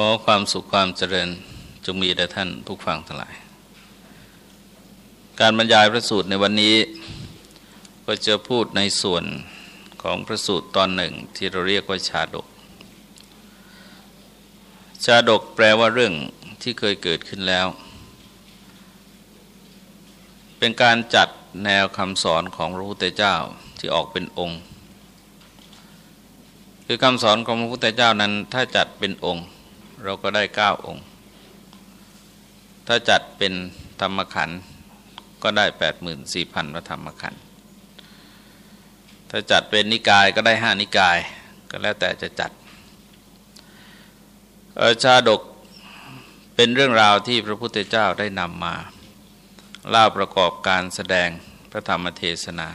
ขอความสุขความเจริญจงมีแด่ท่านผู้ฟังทั้งหลาย การบรรยายพระสูตรในวันนี้ ก็จะพูดในส่วนของพระสูตรตอนหนึ่งที่เราเรียกว่าชาดก ชาดกแปลว่าเรื่องที่เคยเกิดขึ้นแล้ว เป็นการจัดแนวคำสอนของพระพุทธเจ้าที่ออกเป็นองค์ คือคำสอนของพระพุทธเจ้านั้นถ้าจัดเป็นองค์ เราก็ได้เก้าองค์ ถ้าจัดเป็นธรรมขันธ์ก็ได้แปดหมื่นสี่พันพระธรรมขันธ์ถ้าจัดเป็นนิกายก็ได้ห้านิกาย ก็แล้วแต่จะจัดชาดกเป็นเรื่องราวที่พระพุทธเจ้าได้นำมาเล่าประกอบการแสดงพระธรรมเทศนา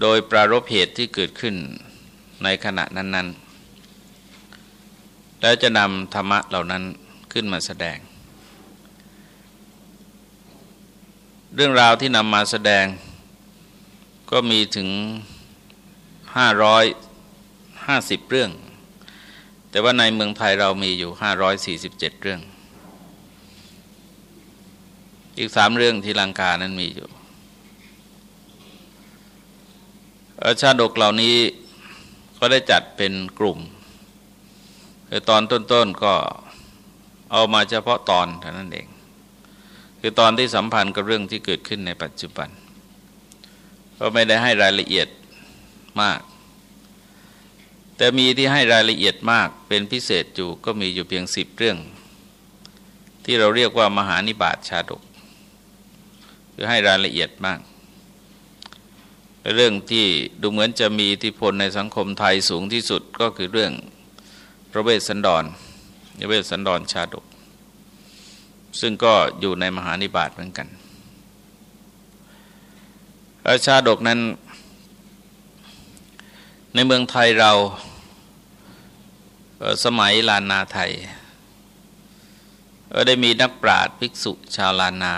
โดยปรารบเหตุที่เกิดขึ้นในขณะนั้น ๆ แล้วจะนำธรรมะเหล่านั้นขึ้นมาแสดง เรื่องราวที่นำมาแสดงก็มีถึง 550 เรื่อง แต่ว่าในเมืองไทยเรามีอยู่ 547 เรื่อง อีกสามเรื่องที่ลังกานั้นมีอยู่ชาดกเหล่านี้ก็ได้จัดเป็นกลุ่ม คือตอนต้นๆก็เอามาเฉพาะตอนเท่านั้นเอง คือตอนที่สัมพันธ์กับเรื่องที่เกิดขึ้นในปัจจุบัน ก็ไม่ได้ให้รายละเอียดมาก แต่มีที่ให้รายละเอียดมากเป็นพิเศษอยู่ก็มีอยู่เพียงสิบเรื่อง ที่เราเรียกว่ามหานิบาตชาดก คือให้รายละเอียดมากเรื่องที่ดูเหมือนจะมีอิทธิพลในสังคมไทยสูงที่สุดก็คือเรื่อง ระเวสสันดรระเวสสันดรชาดก ซึ่งก็อยู่ในมหานิบาตเหมือนกันชาดกนั้น ในเมืองไทยเราสมัยลานนาไทยได้มีนักปราชญ์ภิกษุชาวลานนา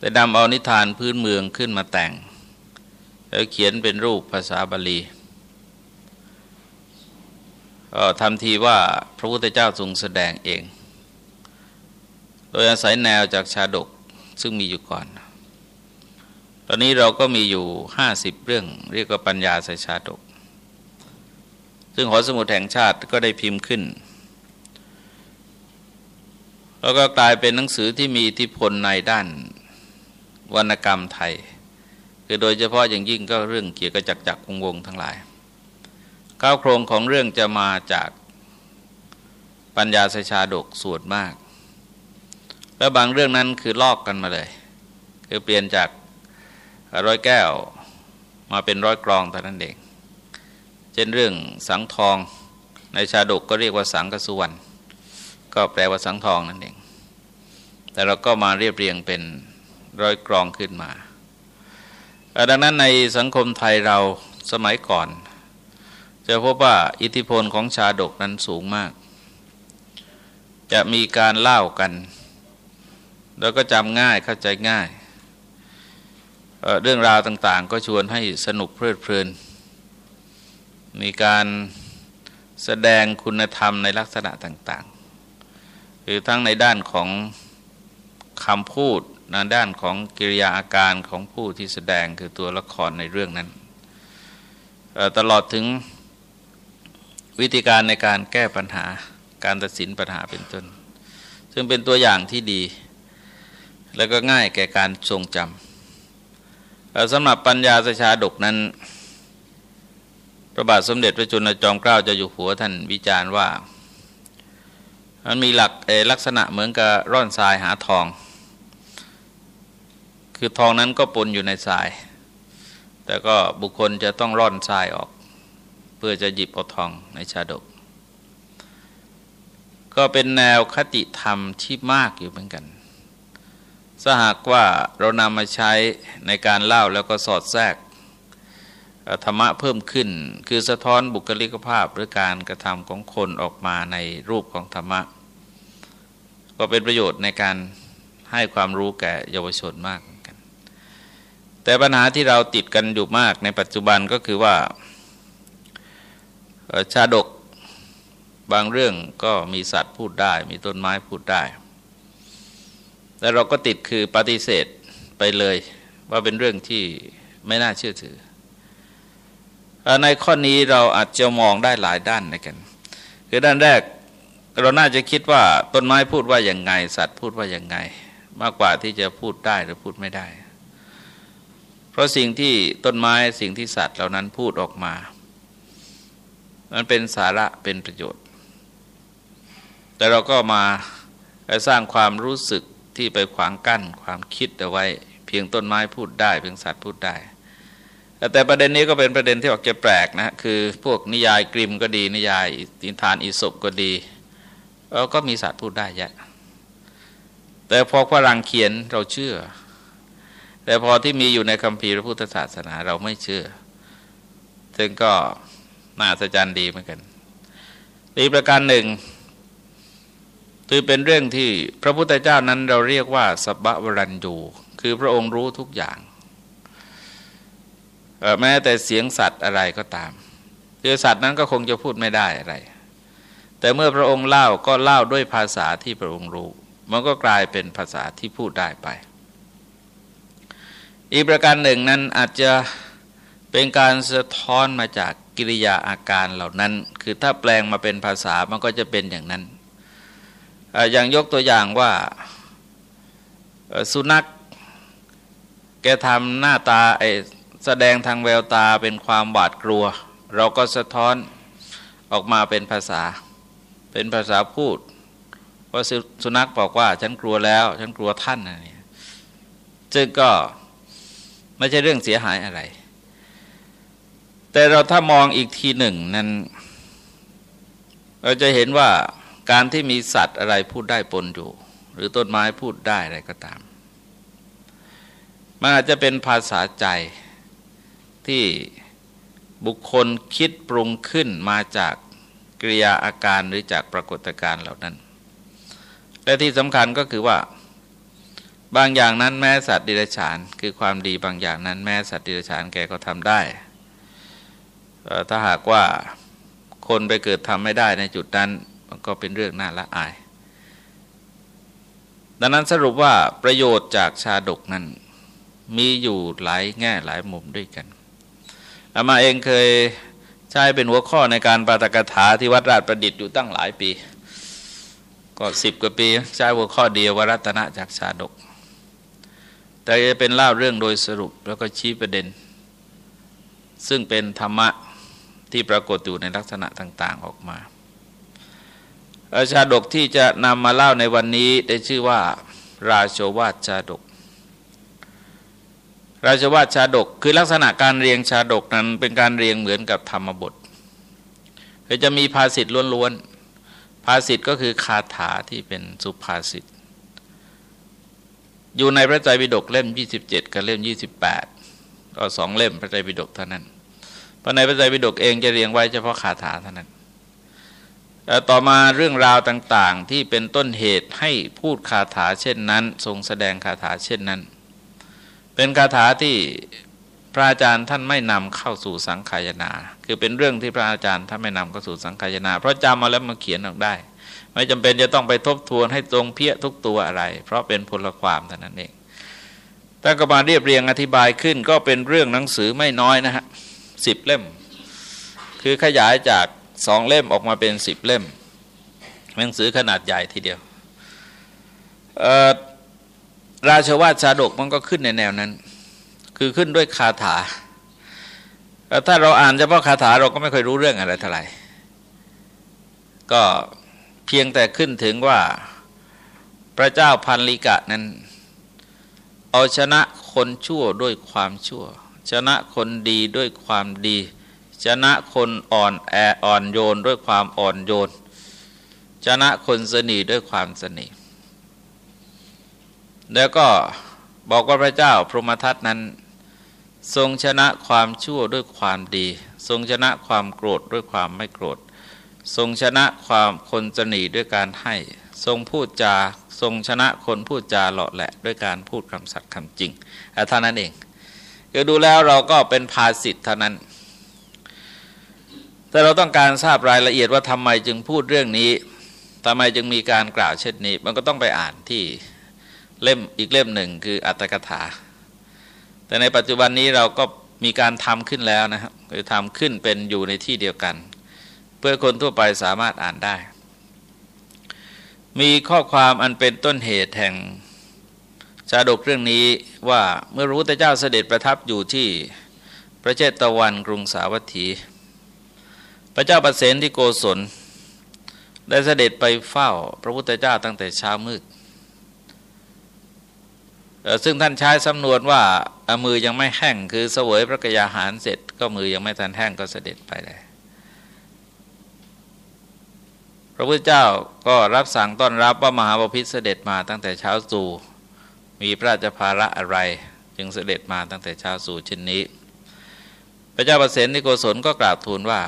ได้นำเอานิทานพื้นเมืองขึ้นมาแต่ง แล้วเขียนเป็นรูปภาษาบาลี ก็ทำทีว่าพระพุทธเจ้าทรงแสดงเอง โดยอาศัยแนวจากชาดกซึ่งมีอยู่ก่อน ตอนนี้เราก็มีอยู่ห้าสิบเรื่อง เรียกว่าปัญญาใส่ชาดก ซึ่งหอสมุดแห่งชาติก็ได้พิมพ์ขึ้น แล้วก็กลายเป็นหนังสือที่มีอิทธิพลในด้านวรรณกรรมไทย คือโดยเฉพาะอย่างยิ่งก็เรื่องเกี่ยวกับจักรจักรวงวงทั้งหลาย ข้าวโครงของเรื่องจะมาจากปัญญาสชาดกส่วนมาก แล้วบางเรื่องนั้นคือลอกกันมาเลย คือเปลี่ยนจากร้อยแก้วมาเป็นร้อยกรองแต่นั้นเอง เช่นเรื่องสังทองในชาดกก็เรียกว่าสังกสุวรรณก็แปลว่าสังทองนั่นเอง แต่เราก็มาเรียบเรียงเป็นร้อยกรองขึ้นมา ดังนั้นในสังคมไทยเราสมัยก่อน จะพบว่าอิทธิพลของชาดกนั้นสูงมาก จะมีการเล่ากัน แล้วก็จำง่ายเข้าใจง่ายเเรื่องราวต่างๆ ก็ชวนให้สนุกเพลิดเพลิน มีการแสดงคุณธรรมในลักษณะต่างๆคือทั้งในด้านของคำพูดในด้านของกิริยาอาการของผู้ที่แสดงคือตัวละครในเรื่องนั้น ตลอดถึง วิธีการในการแก้ปัญหาการตัดสินปัญหาเป็นต้น ซึ่งเป็นตัวอย่างที่ดี แล้วก็ง่ายแก่การทรงจำสำหรับปัญญาสชาดกนั้น พระบาทสมเด็จพระจุลจอมเกล้าจะอยู่หัวท่านวิจารณ์ว่า มันมีหลักลักษณะเหมือนกับร่อนทรายหาทอง คือทองนั้นก็ปนอยู่ในทราย แต่ก็บุคคลจะต้องร่อนทรายออก พื่อจะหยิบเอาทองในชาดก ก็เป็นแนวคติธรรมที่มากอยู่เหมือนกันสหากว่าเรานำมาใช้ในการเล่าแล้วก็สอดแทรกธรรมะเพิ่มขึ้น คือสะท้อนบุคลิกภาพหรือการกระทำของคนออกมาในรูปของธรรมะ ก็เป็นประโยชน์ในการให้ความรู้แก่เยาวชนมากเหมือนกัน แต่ปัญหาที่เราติดกันอยู่มากในปัจจุบันก็คือว่า ชาดกบางเรื่องก็มีสัตว์พูดได้ มีต้นไม้พูดได้ แต่เราก็ติดคือปฏิเสธไปเลย ว่าเป็นเรื่องที่ไม่น่าเชื่อถือ ในข้อนี้เราอาจจะมองได้หลายด้านนะกัน คือด้านแรกเราน่าจะคิดว่าต้นไม้พูดว่าอย่างไง สัตว์พูดว่าอย่างไง มากกว่าที่จะพูดได้หรือพูดไม่ได้ เพราะสิ่งที่ต้นไม้สิ่งที่สัตว์เหล่านั้นพูดออกมา มันเป็นสาระเป็นประโยชน์ แต่เราก็มาสร้างความรู้สึกที่ไปขวางกั้นความคิดเอาไว้ เพียงต้นไม้พูดได้ เพียงสัตว์พูดได้ แต่ประเด็นนี้ก็เป็นประเด็นที่ออกจะแปลกนะคือพวกนิยายกริมก็ดี นิยายอินทานอิศบก็ดีก็มีสัตว์พูดได้เยอะแต่พอฝรั่งเขียนเราเชื่อ แต่พอที่มีอยู่ในคัมภีร์พระพุทธศาสนาเราไม่เชื่อ ซึ่งก็ น่าสะใจดีเหมือนกันอีกประการหนึ่งคือเป็นเรื่องที่พระพุทธเจ้านั้นเราเรียกว่าสัพวรัญยูคือพระองค์รู้ทุกอย่างแม้แต่เสียงสัตว์อะไรก็ตามคือสัตว์นั้นก็คงจะพูดไม่ได้อะไร แต่เมื่อพระองค์เล่าก็เล่าด้วยภาษาที่พระองค์รู้ มันก็กลายเป็นภาษาที่พูดได้ไป อีกประการหนึ่งนั้นอาจจะเป็นการสะท้อนมาจาก กิริยาอาการเหล่านั้น คือถ้าแปลงมาเป็นภาษามันก็จะเป็นอย่างนั้นอย่างยกตัวอย่างว่าสุนัขแกทำหน้าตาไอแสดงทางแววตาเป็นความหวาดกลัว เราก็สะท้อนออกมาเป็นภาษา เป็นภาษาพูดว่าสุนัขบอกว่าฉันกลัวแล้ว ฉันกลัวท่านอะไรซึ่งก็ไม่ใช่เรื่องเสียหายอะไร แต่เราถ้ามองอีกทีหนึ่งนั้น เราจะเห็นว่าการที่มีสัตว์อะไรพูดได้ปนอยู่ หรือต้นไม้พูดได้อะไรก็ตาม มันอาจจะเป็นภาษาใจที่บุคคลคิดปรุงขึ้นมาจากกิริยาอาการหรือจากปรากฏการณ์เหล่านั้น และที่สำคัญก็คือว่า บางอย่างนั้นแม้สัตว์ดิเรกชันคือความดีบางอย่างนั้นแม้สัตว์ดิเรกชันแกก็ทำได้ ถ้าหากว่าคนไปเกิดทำไม่ได้ในจุดนั้นมันก็เป็นเรื่องน่าละอาย ดังนั้นสรุปว่าประโยชน์จากชาดกนั้นมีอยู่หลายแง่หลายมุมด้วยกันอามาเองเคยใช้เป็นหัวข้อในการปาตกถาที่วัดราชประดิษฐ์อยู่ตั้งหลายปี ก็สิบกว่าปีใช้หัวข้อเดียววรัตนะจากชาดก แต่จะเป็นเล่าเรื่องโดยสรุปแล้วก็ชี้ประเด็น ซึ่งเป็นธรรมะ ที่ปรากฏอยู่ในลักษณะต่าง ๆออกมาอาชาดกที่จะนำมาเล่าในวันนี้ได้ชื่อว่า ราชวาชาดก ราชวาชาดกคือลักษณะการเรียงชาดกนั้นเป็นการเรียงเหมือนกับธรรมบทคือจะมีภาษิตล้วนๆภาษิตก็คือคาถาที่เป็นสุภาษิตอยู่ในพระไตรปิฎกเล่ม 27 กับเล่ม 28 ก็สองเล่มพระไตรปิฎกเท่านั้น พราะในพระไตรปิฎกเองจะเรียงไว้เฉพาะคาถาเท่านั้นต่อมาเรื่องราวต่างๆ ที่เป็นต้นเหตุให้พูดคาถาเช่นนั้น ทรงแสดงคาถาเช่นนั้น เป็นคาถาที่พระอาจารย์ท่านไม่นำเข้าสู่สังขายนา คือเป็นเรื่องที่พระอาจารย์ท่านไม่นำเข้าสู่สังขายนา เพราะจำมาแล้วมาเขียนออกได้ ไม่จำเป็นจะต้องไปทบทวนให้ตรงเพี้ยทุกตัวอะไร เพราะเป็นพลความเท่านั้นเองแต่ก็มาเรียบเรียงอธิบายขึ้นก็เป็นเรื่องหนังสือไม่น้อยนะฮะ สิบเล่ม คือขยายจากสองเล่มออกมาเป็นสิบเล่ม หนังสือขนาดใหญ่ทีเดียว ราชวาทชาดกมันก็ขึ้นในแนวนั้น คือขึ้นด้วยคาถา ถ้าเราอ่านเฉพาะคาถาเราก็ไม่ค่อยรู้เรื่องอะไรเท่าไหร่ ก็เพียงแต่ขึ้นถึงว่าพระเจ้าพันลิกะนั้น เอาชนะคนชั่วด้วยความชั่ว ชนะคนดีด้วยความดี ชนะคนอ่อนแออ่อนโยนด้วยความอ่อนโยน ชนะคนสนีด้วยความสนีแล้วก็บอกว่าพระเจ้าพรหมทัตนั้น ทรงชนะความชั่วด้วยความดี ทรงชนะความโกรธด้วยความไม่โกรธ ทรงชนะความคนสนีด้วยการให้ ทรงพูดจาทรงชนะคนพูดจาหล่อแหละด้วยการพูดคำสัตย์คำจริงเท่านั้นเอง คือดูแล้วเราก็เป็นภาสิทธ์เท่านั้นแแต่เราต้องการทราบรายละเอียดว่าทำไมจึงพูดเรื่องนี้ทำไมจึงมีการกล่าวเช่นนี้ มันก็ต้องไปอ่านที่เล่มอีกเล่มหนึ่งคืออัตถกถา แต่ในปัจจุบันนี้เราก็มีการทำขึ้นแล้วนะครับคือทำขึ้นเป็นอยู่ในที่เดียวกัน เพื่อคนทั่วไปสามารถอ่านได้ มีข้อความอันเป็นต้นเหตุแห่ง ชาดกเรื่องนี้ว่าเมื่อรู้แต่เจ้าเสด็จประทับอยู่ที่พระเจตวันกรุงสาวัตถี พระเจ้าประเสนที่โกศล ได้เสด็จไปเฝ้าพระพุทธเจ้าตั้งแต่เช้ามืดซึ่งท่านใช้สำนวนว่ามือยังไม่แห้งคือเสวยพระกยาหารเสร็จ ก็มือยังไม่ทันแห้งก็เสด็จไปเลยพระพุทธเจ้าก็รับสั่งต้อนรับว่ามหาบพิตรเสด็จมาตั้งแต่เช้าสู่ มีพระราชภาระอะไร จึงเสด็จมาตั้งแต่เช้าสู่เช่นนี้ พระเจ้าประเสนนิโกศลก็กราบทูลว่า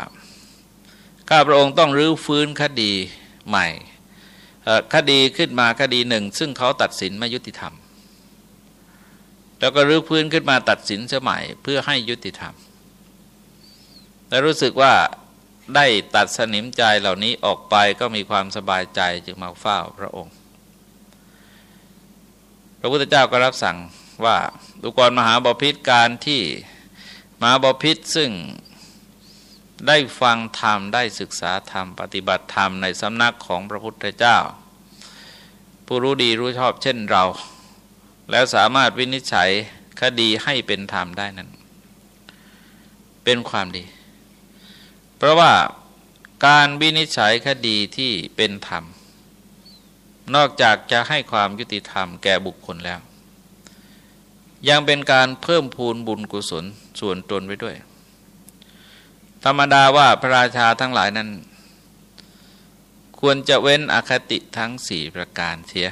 ข้าพระองค์ต้องรื้อฟื้นคดีใหม่คดีขึ้นมาคดีหนึ่ง ซึ่งเขาตัดสินไม่ยุติธรรม แล้วก็รื้อฟื้นขึ้นมาตัดสินสมัยเพื่อให้ยุติธรรม และรู้สึกว่าได้ตัดสนิมใจเหล่านี้ออกไปก็มีความสบายใจจึงมาเฝ้าพระองค์ ระพุทธเจ้าก็รับสั่งว่าดุกรมหาบพิษการที่มหาบพิษซึ่งได้ฟังธรรมได้ศึกษาธรรม ปฏิบัติธรรมในสำนักของพระพุทธเจ้า ผู้รู้ดีรู้ชอบเช่นเรา แล้วสามารถวินิจฉัยคดีให้เป็นธรรมได้นั้น เป็นความดี เพราะว่าการวินิจฉัยคดีที่เป็นธรรม นอกจากจะให้ความยุติธรรมแก่บุคคลแล้ว ยังเป็นการเพิ่มพูนบุญกุศลส่วนตนไว้ด้วย ธรรมดาว่าพระราชาทั้งหลายนั้น ควรจะเว้นอคติทั้งสี่ประการเสีย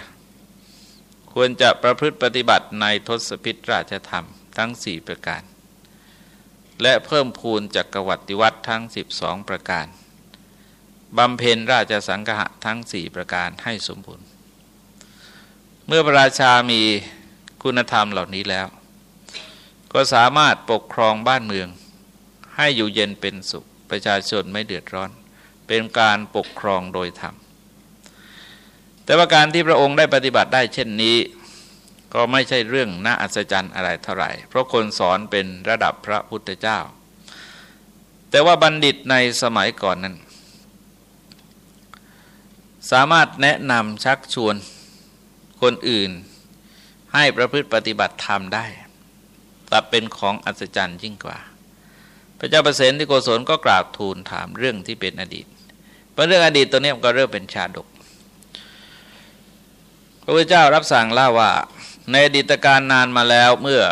ควรจะประพฤติปฏิบัติในทศพิธราชธรรมทั้งสี่ประการ และเพิ่มพูนจักรวัติวัตทั้งสิบสองประการ บำเพ็ญราชสังฆะทั้งสี่ประการให้สมบูรณ์ เมื่อพระราชามีคุณธรรมเหล่านี้แล้ว ก็สามารถปกครองบ้านเมือง ให้อยู่เย็นเป็นสุข ประชาชนไม่เดือดร้อน เป็นการปกครองโดยธรรม แต่ว่าการที่พระองค์ได้ปฏิบัติได้เช่นนี้ ก็ไม่ใช่เรื่องน่าอัศจรรย์อะไรเท่าไหร่ เพราะคนสอนเป็นระดับพระพุทธเจ้า แต่ว่าบัณฑิตในสมัยก่อนนั้น สามารถแนะนำชักชวนคนอื่น ให้ประพฤติปฏิบัติธรรมได้แต่เป็นของอัศจรรย์ยิ่งกว่า พระเจ้าประเสนที่โกศลก็กราบทูลถามเรื่องที่เป็นอดีตเพราะเรื่องอดีตตัวนี้มันก็เริ่มเป็นชาดก พระพุทธเจ้ารับสั่งเล่าว่า ในอดีตการนานมาแล้วเมื่อ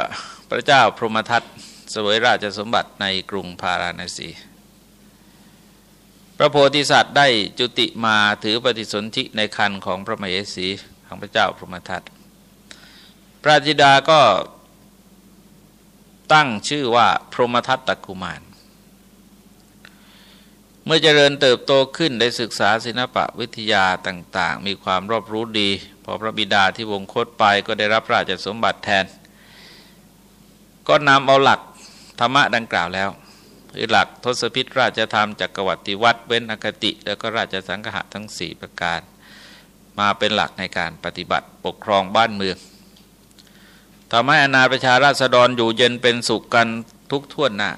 พระเจ้าพรหมทัตเสวยราชสมบัติในกรุงพาราณสี ระโพธิสัตว์ได้จุติมาถือปฏิสนธิในคันของพระมเหสีของพระเจ้าพรหมทัตพระจิดาก็ตั้งชื่อว่าพรหมทัตตกุมาร เมื่อเจริญเติบโตขึ้นได้ศึกษาศิลปะวิทยาต่าง ๆ มีความรอบรู้ดี พอพระบิดาที่วงคตไปก็ได้รับราชสมบัติแทน ก็นำเอาหลักธรรมะดังกล่าวแล้ว คือหลักทศพิธราชธรรมจักรวัติวัดเว้นอคติ แล้วก็ราชสังฆะทั้งสี่ประการ มาเป็นหลักในการปฏิบัติปกครองบ้านเมืองทำให้อนาประชาราษฎรอยู่เย็นเป็นสุขกันทุกท่วนหน้า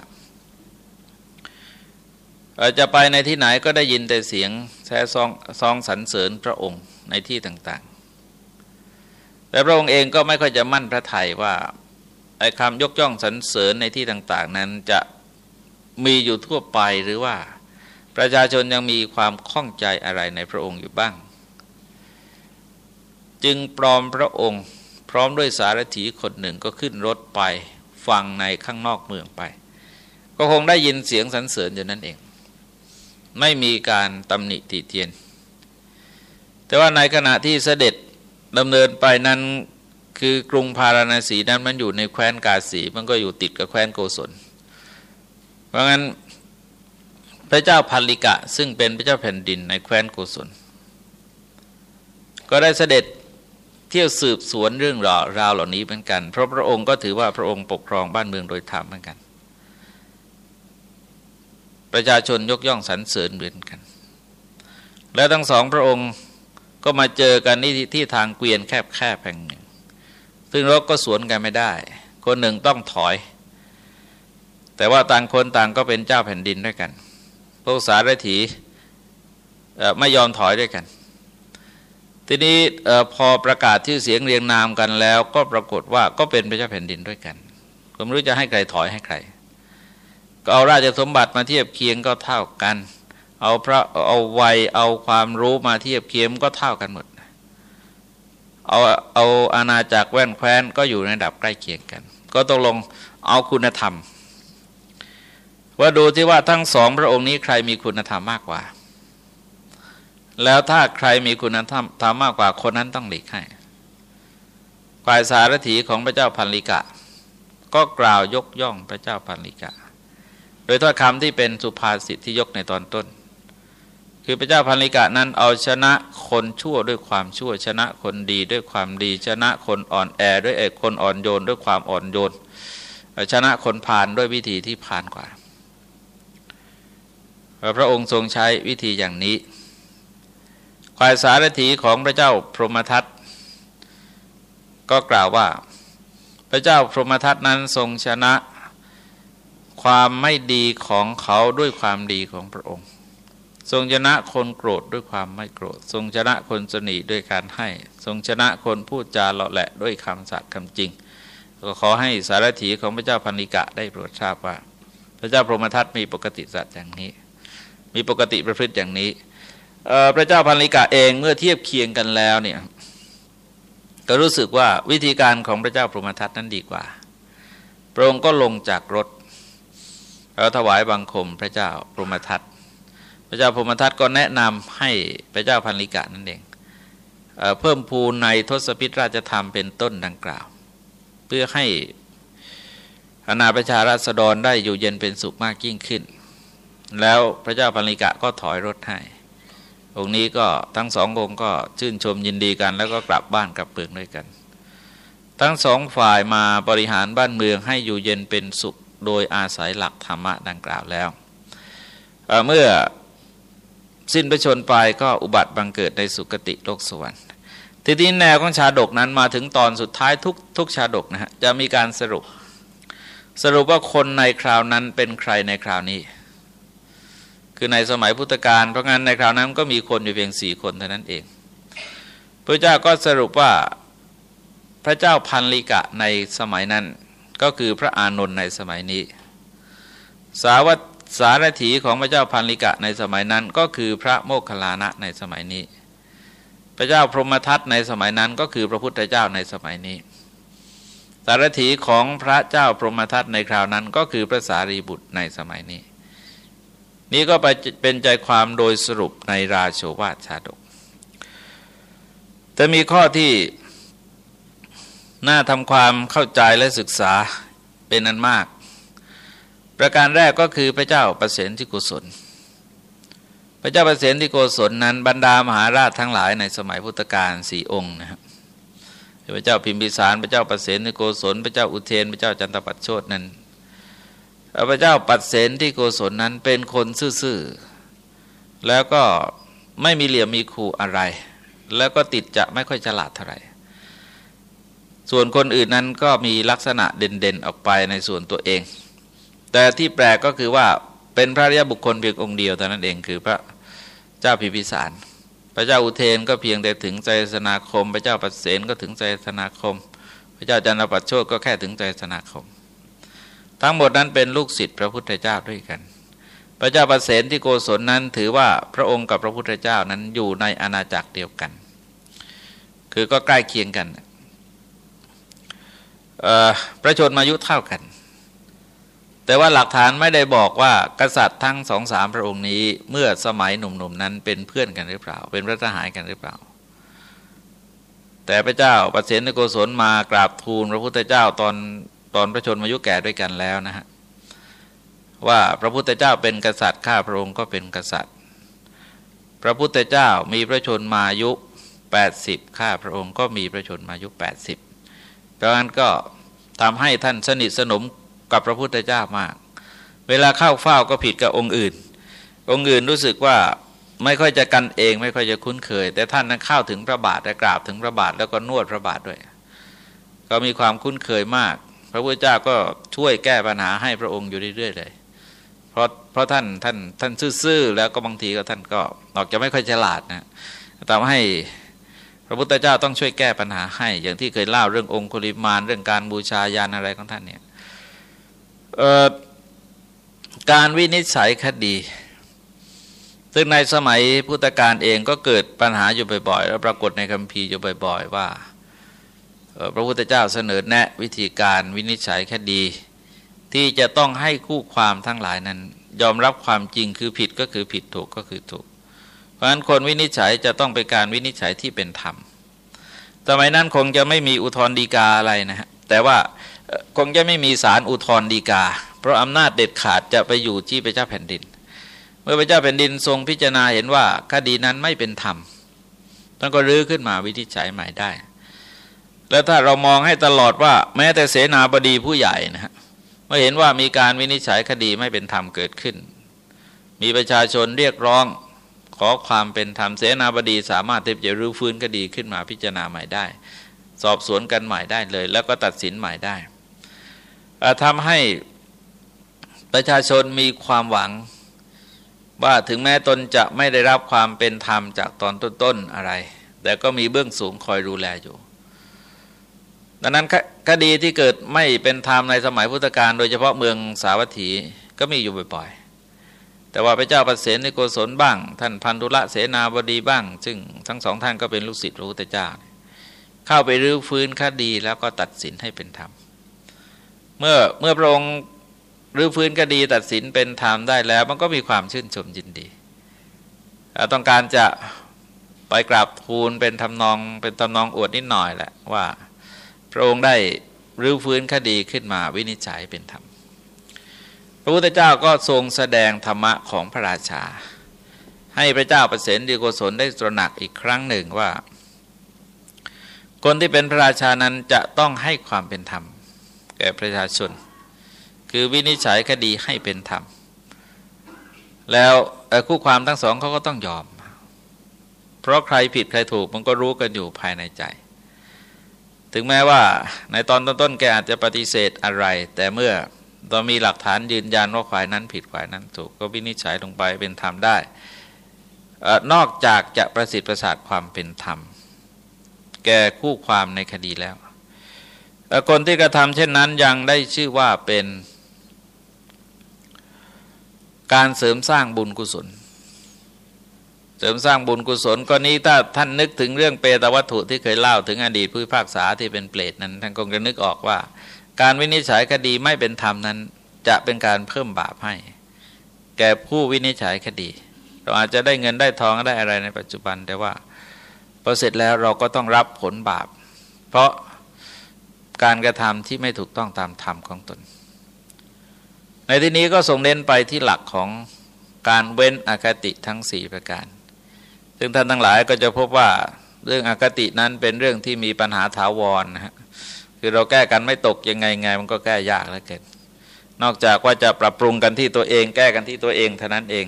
จะไปในที่ไหนก็ได้ยินแต่เสียงแซ่ซองซองสรรเสริญพระองค์ในที่ต่างๆ แต่พระองค์เองก็ไม่ค่อยจะมั่นพระทัยว่าไอ้คำยกย่องสรรเสริญในที่ต่าง ๆ นั้นจะ มีอยู่ทั่วไปหรือว่าประชาชนยังมีความข้องใจอะไรในพระองค์อยู่บ้าง จึงปลอมพระองค์ พร้อมด้วยสารถีคนหนึ่งก็ขึ้นรถไปฟังในข้างนอกเมืองไป ก็คงได้ยินเสียงสรรเสริญอยู่นั่นเอง ไม่มีการตำหนิติเตียน แต่ว่าในขณะที่เสด็จดำเนินไปนั้นคือกรุงพาราณสีนั้นมันอยู่ในแคว้นกาสีมันก็อยู่ติดกับแคว้นโกศล ราะงั้นพระเจ้าพันลิกะ ซึ่งเป็นพระเจ้าแผ่นดินในแคว้นโกศลก็ได้เสด็จเที่ยวสืบสวนเรื่องราวราวเหล่านี้เหมือนกัน เพราะพระองค์ก็ถือว่าพระองค์ปกครองบ้านเมืองโดยธรรมเหมือนกัน ประชาชนยกย่องสรรเสริญเหมือนกัน แล้วทั้งสองพระองค์ก็มาเจอกันนี่ที่ทางเกวียนแคบๆแห่งหนึ่ง ซึ่งรถก็สวนกันไม่ได้ คนหนึ่งต้องถอย แต่ว่าต่างคนต่างก็เป็นเจ้าแผ่นดินด้วยกันพระสารถีไม่ยอมถอยด้วยกัน ทีนี้พอประกาศชื่อเสียงเรียงนามกันแล้ว ก็ปรากฏว่าก็เป็นพระเจ้าแผ่นดินด้วยกันก็ไม่รู้จะให้ใครถอยให้ใคร ก็เอาราชสมบัติมาเทียบเคียงก็เท่ากัน เอาพระเอาวัยเอาความรู้มาเทียบเคียงก็เท่ากันหมด เอาเอาอาณาจักรแว่นแคว้นก็อยู่ในระดับใกล้เคียงกัน ก็ตกลงเอาคุณธรรม ว่าดูที่ว่าทั้งสองพระองค์นี้ใครมีคุณธรรมมากกว่า แล้วถ้าใครมีคุณธรรมธรรมมากกว่าคนนั้นต้องหลีกให้ฝ่ายสารถีของพระเจ้าพันลิกะ ก็กล่าวยกย่องพระเจ้าปันลิกาโดยถ้อยคำที่เป็นสุภาษิตที่ยกในตอนต้น คือพระเจ้าพันลิกานั้นเอาชนะคนชั่วด้วยความชั่ว ชนะคนดีด้วยความดี ชนะคนอ่อนแอด้วยเอกคนอ่อนโยนด้วยความอ่อนโยนชนะคนผ่านด้วยวิธีที่ผ่านกว่า พระองค์ทรงใช้วิธีอย่างนี้ ควายสารถีของพระเจ้าพรหมทัตก็กล่าวว่า พระเจ้าพรหมทัตนั้นทรงชนะ ความไม่ดีของเขาด้วยความดีของพระองค์ ทรงชนะคนโกรธด้วยความไม่โกรธ ทรงชนะคนสนิด้วยการให้ ทรงชนะคนพูดจาเลาะแหละด้วยคำสัตย์คำจริง ก็ขอให้สารถีของพระเจ้าพันิกะได้โปรดทราบว่า พระเจ้าพรหมทัตมีปกติสัตว์อย่างนี้ มีปกติประพฤติอย่างนี้พระเจ้าพันลิกะเองเมื่อเทียบเคียงกันแล้วเนี่ยก็รู้สึกว่าวิธีการของพระเจ้าพรหมทัตนั้นดีกว่า พระองค์ก็ลงจากรถแล้วถวายบังคมพระเจ้าพรหมทัตพระเจ้าพรหมทัตก็แนะนำให้พระเจ้าพันลิกะนั่นเองเเพิ่มพูนในทศพิธราชธรรมเป็นต้นดังกล่าว เพื่อให้อาณาประชาราษฎรได้อยู่เย็นเป็นสุขมากยิ่งขึ้น แล้วพระเจ้าพันลิกะก็ถอยรถให้องค์นี้ก็ทั้งสององค์ก็ชื่นชมยินดีกัน แล้วก็กลับบ้านกลับเปลืองด้วยกัน ทั้งสองฝ่ายมาบริหารบ้านเมืองให้อยู่เย็นเป็นสุขโดยอาศัยหลักธรรมะดังกล่าวแล้วเเมื่อสิ้นประชนไปก็อุบัติบังเกิดในสุคติโลกสวรรค์ทีนี้แนวของชาดกนั้นมาถึงตอนสุดท้ายทุกทุกชาดกนะฮะจะมีการสรุป สรุปว่าคนในคราวนั้นเป็นใครในคราวนี้ คือในสมัยพุทธกาลเพราะงั้นในคราวนั้นก็มีคนอยู่เพียงสี่คนเท่านั้นเองพระเจ้าก็สรุปว่าพระเจ้าพันลิกะในสมัยนั้นก็คือพระอานนท์ในสมัยนี้ สาวสารถีของพระเจ้าพันลิกะในสมัยนั้นก็คือพระโมคคัลลานะในสมัยนี้ พระเจ้าพรหมทัตในสมัยนั้นก็คือพระพุทธเจ้าในสมัยนี้ สารถีของพระเจ้าพรหมทัตในคราวนั้นก็คือพระสารีบุตรในสมัยนี้ นี่ก็ไปเป็นใจความโดยสรุปในราโชวาชาดก แต่มีข้อที่น่าทำความเข้าใจและศึกษาเป็นอันมาก ประการแรกก็คือพระเจ้าประเสนที่กุศล พระเจ้าประเสนที่โกศลนั้นบรรดามหาราชทั้งหลายในสมัยพุทธกาลสี่องค์นะครับพระเจ้าพิมพิสาร พระเจ้าประเสนที่โกศล พระเจ้าอุเทน พระเจ้าจันทปัตโชตนั้น พระเจ้าปัดเสนที่โกศลนั้นเป็นคนซื่อๆแล้วก็ไม่มีเหลี่ยมมีคูอะไร แล้วก็ติดจะไม่ค่อยฉลาดเท่าไหร่ส่วนคนอื่นนั้นก็มีลักษณะเด่นๆออกไปในส่วนตัวเอง แต่ที่แปลกก็คือว่าเป็นพระริยบุคคลเพียงองค์เดียวแต่นั้นเองคือพระเจ้าพิพิสาร พระเจ้าอุเทนก็เพียงแต่ถึงใจสนาคม พระเจ้าปัดเสนก็ถึงใจสนาคม พระเจ้าจันทปัตโชตก็แค่ถึงใจสนาคม ทั้งหมดนั้นเป็นลูกศิษย์พระพุทธเจ้าด้วยกัน พระเจ้าประเสนที่โกศลนั้นถือว่าพระองค์กับพระพุทธเจ้านั้นอยู่ในอาณาจักรเดียวกัน คือก็ใกล้เคียงกันพระชนมายุเท่ากัน แต่ว่าหลักฐานไม่ได้บอกว่ากษัตริย์ทั้งสองสามพระองค์นี้ เมื่อสมัยหนุ่มๆนั้นเป็นเพื่อนกันหรือเปล่า เป็นพระทหารกันหรือเปล่า แต่พระเจ้าประเสนโกศลมากราบทูลพระพุทธเจ้าตอน ตอนพระชนมายุแก่ด้วยกันแล้วนะฮะว่าพระพุทธเจ้าเป็นกษัตริย์ข้าพระองค์ก็เป็นกษัตริย์ พระพุทธเจ้ามีพระชนมายุ 80 ข้าพระองค์ก็มีพระชนมายุ 80เพราะงั้นก็ทำให้ท่านสนิทสนมกับพระพุทธเจ้ามาก เวลาเข้าเฝ้าก็ผิดกับองค์อื่น องค์อื่นรู้สึกว่าไม่ค่อยจะกันเอง ไม่ค่อยจะคุ้นเคย แต่ท่านนั้นเข้าถึงพระบาทและกราบถึงพระบาทแล้วก็นวดพระบาทด้วย ก็มีความคุ้นเคยมาก พระพุทธเจ้าก็ช่วยแก้ปัญหาให้พระองค์อยู่เรื่อยๆเลย เพราะเพราะท่านท่านท่านซื่อๆแล้วก็บางทีก็ท่านก็ออกจะไม่ค่อยฉลาดนะทำให้พระพุทธเจ้าต้องช่วยแก้ปัญหาให้ อย่างที่เคยเล่าเรื่ององค์คุลิมานเรื่องการบูชายานอะไรของท่านเนี่ยการวินิจฉัยคดีซึ่งในสมัยพุทธกาลเองก็เกิดปัญหาอยู่บ่อยๆ แล้วปรากฏในคัมภีร์อยู่บ่อย ๆ ว่า พระพุทธเจ้าเสนอแนะวิธีการวินิจฉัยคดี ที่จะต้องให้คู่ความทั้งหลายนั้น ยอมรับความจริงคือผิดก็คือผิดถูกก็คือถูก เพราะฉะนั้นคนวินิจฉัยจะต้องเป็นการวินิจฉัยที่เป็นธรรมสมัยนั้นคงจะไม่มีอุทธรดีกาอะไรนะฮะแต่ว่าคงจะไม่มีสารอุทธรดีกา เพราะอำนาจเด็ดขาดจะไปอยู่ที่พระเจ้าแผ่นดิน เมื่อพระเจ้าแผ่นดินทรงพิจารณาเห็นว่าคดีนั้นไม่เป็นธรรมท่านก็รื้อขึ้นมาวิธีใช้ใหม่ได้ แล้วถ้าเรามองให้ตลอดว่า แม้แต่เสนาบดีผู้ใหญ่นะฮะเมื่อเห็นว่ามีการวินิจฉัยคดีไม่เป็นธรรมเกิดขึ้น มีประชาชนเรียกร้องขอความเป็นธรรมเสนาบดีสามารถที่จะรื้อฟื้นคดีขึ้นมาพิจารณาใหม่ได้ สอบสวนกันใหม่ได้เลย แล้วก็ตัดสินใหม่ได้ทำให้ประชาชนมีความหวังว่าถึงแม้ตนจะไม่ได้รับความเป็นธรรมจากตอนต้นๆอะไร แต่ก็มีเบื้องสูงคอยดูแลอยู่ ดังนั้นคดีที่เกิดไม่เป็นธรรมในสมัยพุทธกาลโดยเฉพาะเมืองสาวัตถีก็มีอยู่บ่อยๆ แต่ว่าพระเจ้าประเสนในโกศลบ้าง ท่านพันธุละเสนาบดีบ้าง ซึ่งทั้งสองท่านก็เป็นลูกศิษย์พระพุทธเจ้า เข้าไปรื้อฟื้นคดีแล้วก็ตัดสินให้เป็นธรรม เมื่อเมื่อพระองค์รื้อฟื้นคดีตัดสินเป็นธรรมได้แล้ว มันก็มีความชื่นชมยินดี ต้องการจะไปกราบทูลเป็นทำนองเป็นทำนองอวดนิดหน่อยแหละว่า พระองค์ได้รื้อฟื้นคดีขึ้นมาวินิจฉัยเป็นธรรม พระพุทธเจ้าก็ทรงแสดงธรรมะของพระราชา ให้พระเจ้าประเสนดีโกศลได้ตระหนักอีกครั้งหนึ่งว่า คนที่เป็นพระราชานั้นจะต้องให้ความเป็นธรรม แก่ประชาชน คือวินิจฉัยคดีให้เป็นธรรม แล้วคู่ความทั้งสองเขาก็ต้องยอม เพราะใครผิดใครถูกมันก็รู้กันอยู่ภายในใจ ถึงแม้ว่าในตอนต้นๆแกอาจจะปฏิเสธอะไร แต่เมื่อตอนมีหลักฐานยืนยันว่าฝ่ายนั้นผิดฝ่ายนั้นถูกก็วินิจฉัยลงไปเป็นธรรมได้นอกจากจะประสิทธิ์ประสาทความเป็นธรรม แก่คู่ความในคดีแล้วคนที่กระทำเช่นนั้นยังได้ชื่อว่าเป็น การเสริมสร้างบุญกุศล ริมสร้างบุญกุศลก็นี้ถ้าท่านนึกถึงเรื่องเปตวัตถุที่เคยเล่าถึงอดีตผู้พิพากษาที่เป็นเปรตนั้นท่านคงจะนึกออกว่า การวินิจฉัยคดีไม่เป็นธรรมนั้น จะเป็นการเพิ่มบาปให้ แก่ผู้วินิจฉัยคดี เราอาจจะได้เงินได้ทองได้อะไรในปัจจุบันแต่ว่าพอเสร็จแล้วเราก็ต้องรับผลบาป เพราะการกระทำที่ไม่ถูกต้องตามธรรมของตน ในที่นี้ก็ส่งเน้นไปที่หลักของการเว้นอคติทั้งสี่ประการ ซึ่งท่านทั้งหลายก็จะพบว่าเรื่องอคตินั้นเป็นเรื่องที่มีปัญหาถาวรนะฮะคือเราแก้กันไม่ตกยังไงไงมันก็แก้ยากแล้วเกินนอกจากว่าจะปรับปรุงกันที่ตัวเอง แก้กันที่ตัวเองเท่านั้นเอง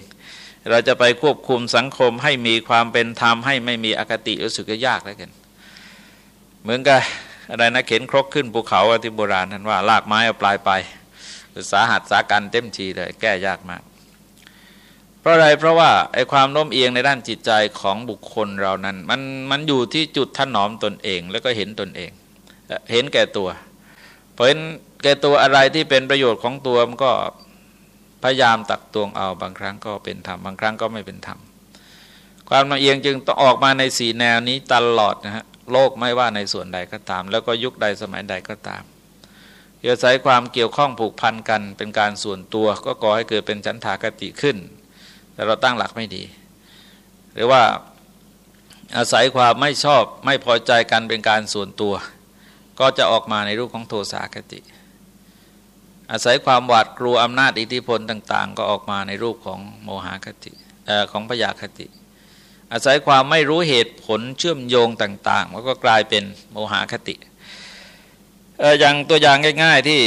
เราจะไปควบคุมสังคมให้มีความเป็นธรรมให้ไม่มีอคติรู้สึกยากแล้วกันเหมือนกับอะไรนะเข็นครกขึ้นภูเขาที่โบราณท่านว่าลากไม้เอาปลายไป สาหัสสากันเต็มทีเลยแก้ยากมาก ราะอะไรเพราะว่าไอ้ความโน้มเอียงในด้านจิตใจของบุคคลเรานั้น มันมันอยู่ที่จุดถนอมตนเอง แล้วก็เห็นตนเอง เห็นแก่ตัว เพราะเห็นแก่ตัวอะไรที่เป็นประโยชน์ของตัวมันก็พยายามตักตวงเอาบางครั้งก็เป็นธรรมบางครั้งก็ไม่เป็นธรรมความลำเอียงจึงต้องออกมาในสีแนวนี้ตลอดนะฮะโลกไม่ว่าในส่วนใดก็ตาม แล้วก็ยุคใดสมัยใดก็ตามอาศัยความเกี่ยวข้องผูกพันกันเป็นการส่วนตัวก็ก่อให้เกิดเป็นฉันทากติขึ้น แต่เราตั้งหลักไม่ดี หรือว่าอาศัยความไม่ชอบไม่พอใจกันเป็นการส่วนตัว ก็จะออกมาในรูปของโทสาคติ อาศัยความหวาดกลัวอำนาจอิทธิพลต่าง ๆ ก็ออกมาในรูปของโมหคติของพยาคติ อาศัยความไม่รู้เหตุผลเชื่อมโยงต่างๆมันก็กลายเป็นโมหคติอย่างตัวอย่างง่าย ๆ ที่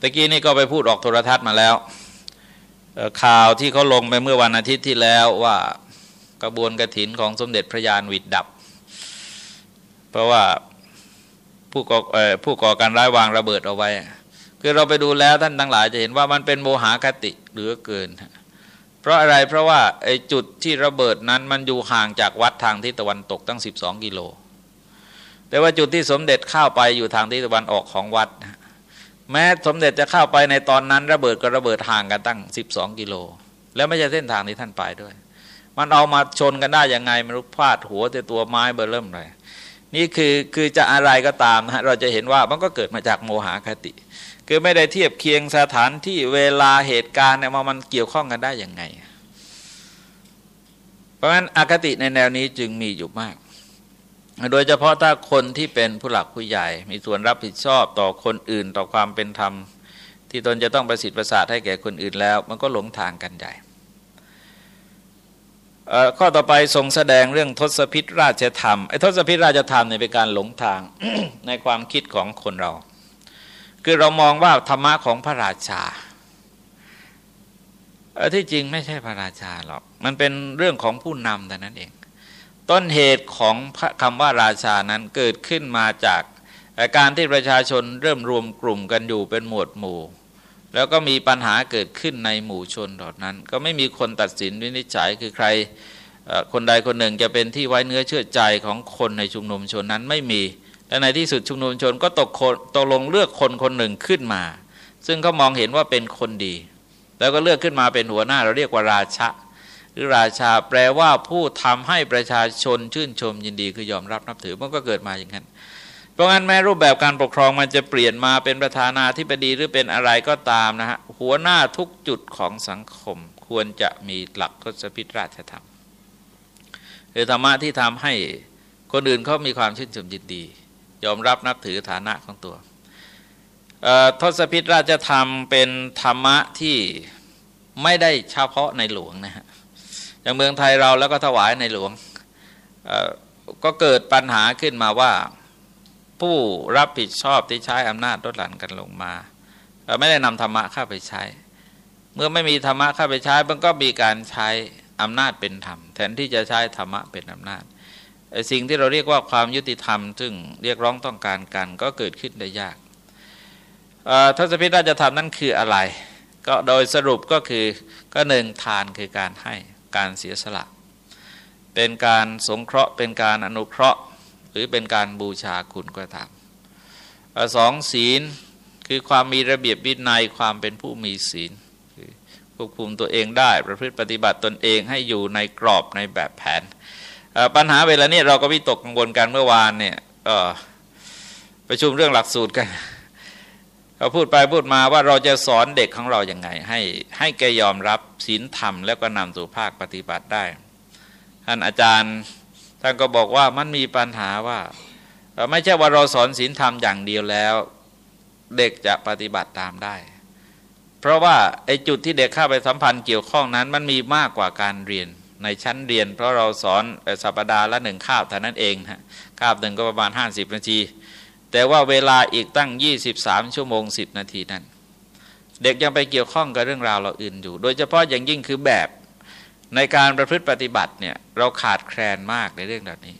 ตะกี้นี่ก็ไปพูดออกโทรทัศน์มาแล้ว ข่าวที่เขาลงไปเมื่อวันอาทิตย์ที่แล้วว่ากระบวนกระถินของสมเด็จพระยานวิดดับ เพราะว่าผู้ก่อผู้ก่อการร้ายวางระเบิดเอาไว้ คือเราไปดูแล้วท่านทั้งหลายจะเห็นว่ามันเป็นโมหคติเหลือเกิน เพราะอะไรเพราะว่าไอ้จุดที่ระเบิดนั้นมันอยู่ห่างจากวัดทางทิศตะวันตกตั้ง 12 กิโลแต่ว่าจุดที่สมเด็จเข้าไปอยู่ทางทิศตะวันออกของวัด แม้สมเด็จจะเข้าไปในตอนนั้น ระเบิดก็ระเบิดห่างกันตั้ง 12 กิโล แล้วไม่ใช่เส้นทางที่ท่านไปด้วย มันเอามาชนกันได้ยังไงมันรุกพลาดหัวแต่ตัวไม้เบอร์เริ่มเลยนี่คือคือจะอะไรก็ตามนะฮะเราจะเห็นว่ามันก็เกิดมาจากโมหะคติ คือไม่ได้เทียบเคียงสถานที่เวลาเหตุการณ์เนี่ยมันเกี่ยวข้องกันได้ยังไง เพราะฉะนั้นอคติในแนวนี้จึงมีอยู่มาก โดยเฉพาะถ้าคนที่เป็นผู้หลักผู้ใหญ่ มีส่วนรับผิดชอบต่อคนอื่นต่อความเป็นธรรม ที่ตนจะต้องประสิทธิ์ประสาทให้แก่คนอื่นแล้ว มันก็หลงทางกันใหญ่ข้อต่อไปทรงแสดงเรื่องทศพิษราชธรรมไอ้ทศพิษราชธรรมเนี่ยเป็นการหลงทางในความคิดของคนเรา คือเรามองว่าธรรมะของพระราชาที่จริงไม่ใช่พระราชาหรอกมันเป็นเรื่องของผู้นำแต่นั้นเอง ต้นเหตุของคำว่าราชานั้นเกิดขึ้นมาจากการที่ประชาชนเริ่มรวมกลุ่มกันอยู่เป็นหมวดหมู่ แล้วก็มีปัญหาเกิดขึ้นในหมู่ชนดอดนั้น ก็ไม่มีคนตัดสินวินิจฉัยคือใครคนใดคนหนึ่งจะเป็นที่ไว้เนื้อเชื่อใจของคนในชุมนุมชนนั้นไม่มีและในที่สุดชุมนุมชนก็ตกตกลงเลือกคนคนหนึ่งขึ้นมา ซึ่งเขามองเห็นว่าเป็นคนดี แล้วก็เลือกขึ้นมาเป็นหัวหน้าเราเรียกว่าราชะ หรือราชาแปลว่าผู้ทำให้ประชาชนชื่นชมยินดีคือยอมรับนับถือมันก็เกิดมาอย่างนั้น เพราะงั้นแม้รูปแบบการปกครองมันจะเปลี่ยนมาเป็นประธานาธิบดีหรือเป็นอะไรก็ตามนะฮะหัวหน้าทุกจุดของสังคมควรจะมีหลักทศพิธราชธรรมคือธรรมะที่ทำให้คนอื่นเขามีความชื่นชมยินดี ยอมรับนับถือฐานะของตัวทศพิธราชธรรมเป็นธรรมะที่ไม่ได้เฉพาะในหลวงนะฮะ อย่างเมืองไทยเราแล้วก็ถวายในหลวงก็เกิดปัญหาขึ้นมาว่า ผู้รับผิดชอบที่ใช้อำนาจลดหลั่นกันลงมาไม่ได้นำธรรมะเข้าไปใช้ เมื่อไม่มีธรรมะเข้าไปใช้ มันก็มีการใช้อำนาจเป็นธรรมแทนที่จะใช้ธรรมะเป็นอำนาจสิ่งที่เราเรียกว่าความยุติธรรม ซึ่งเรียกร้องต้องการกันก็เกิดขึ้นได้ยากทศพิธราชธรรมนั่นคืออะไร ก็โดยสรุปก็คือก็หนึ่งทานคือการให้ การเสียสละ เป็นการสงเคราะห์เป็นการอนุเคราะห์ หรือเป็นการบูชาคุณก็ตามสองศีลคือความมีระเบียบวินัยความเป็นผู้มีศีลควบคุมตัวเองได้ประพฤติปฏิบัติตนเองให้อยู่ในกรอบในแบบแผน ปัญหาเวลานี้เราก็วิตกกังวลกันเมื่อวานเนี่ยประชุมเรื่องหลักสูตรกัน เราพูดไปพูดมาว่าเราจะสอนเด็กของเราอย่างไง ให้ให้แกยอมรับศีลธรรมแล้วก็นำสู่ภาคปฏิบัติได้ ท่านอาจารย์ท่านก็บอกว่ามันมีปัญหาว่าไม่ใช่ว่าเราสอนศีลธรรมอย่างเดียวแล้ว เด็กจะปฏิบัติตามได้ เพราะว่าไอ้จุดที่เด็กเข้าไปสัมพันธ์เกี่ยวข้องนั้น มันมีมากกว่าการเรียนในชั้นเรียน เพราะเราสอนสัปดาห์ละหนึ่งคาบเท่านั้นเองฮะคาบหนึ่งก็ประมาณ 50 นาที แต่ว่าเวลาอีกตั้ง 23 ชั่วโมง 10 นาทีนั้น เด็กยังไปเกี่ยวข้องกับเรื่องราวเราอื่นอยู่ โดยเฉพาะอย่างยิ่งคือแบบในการประพฤติปฏิบัติเนี่ยเราขาดแคลนมากในเรื่องแบบนี้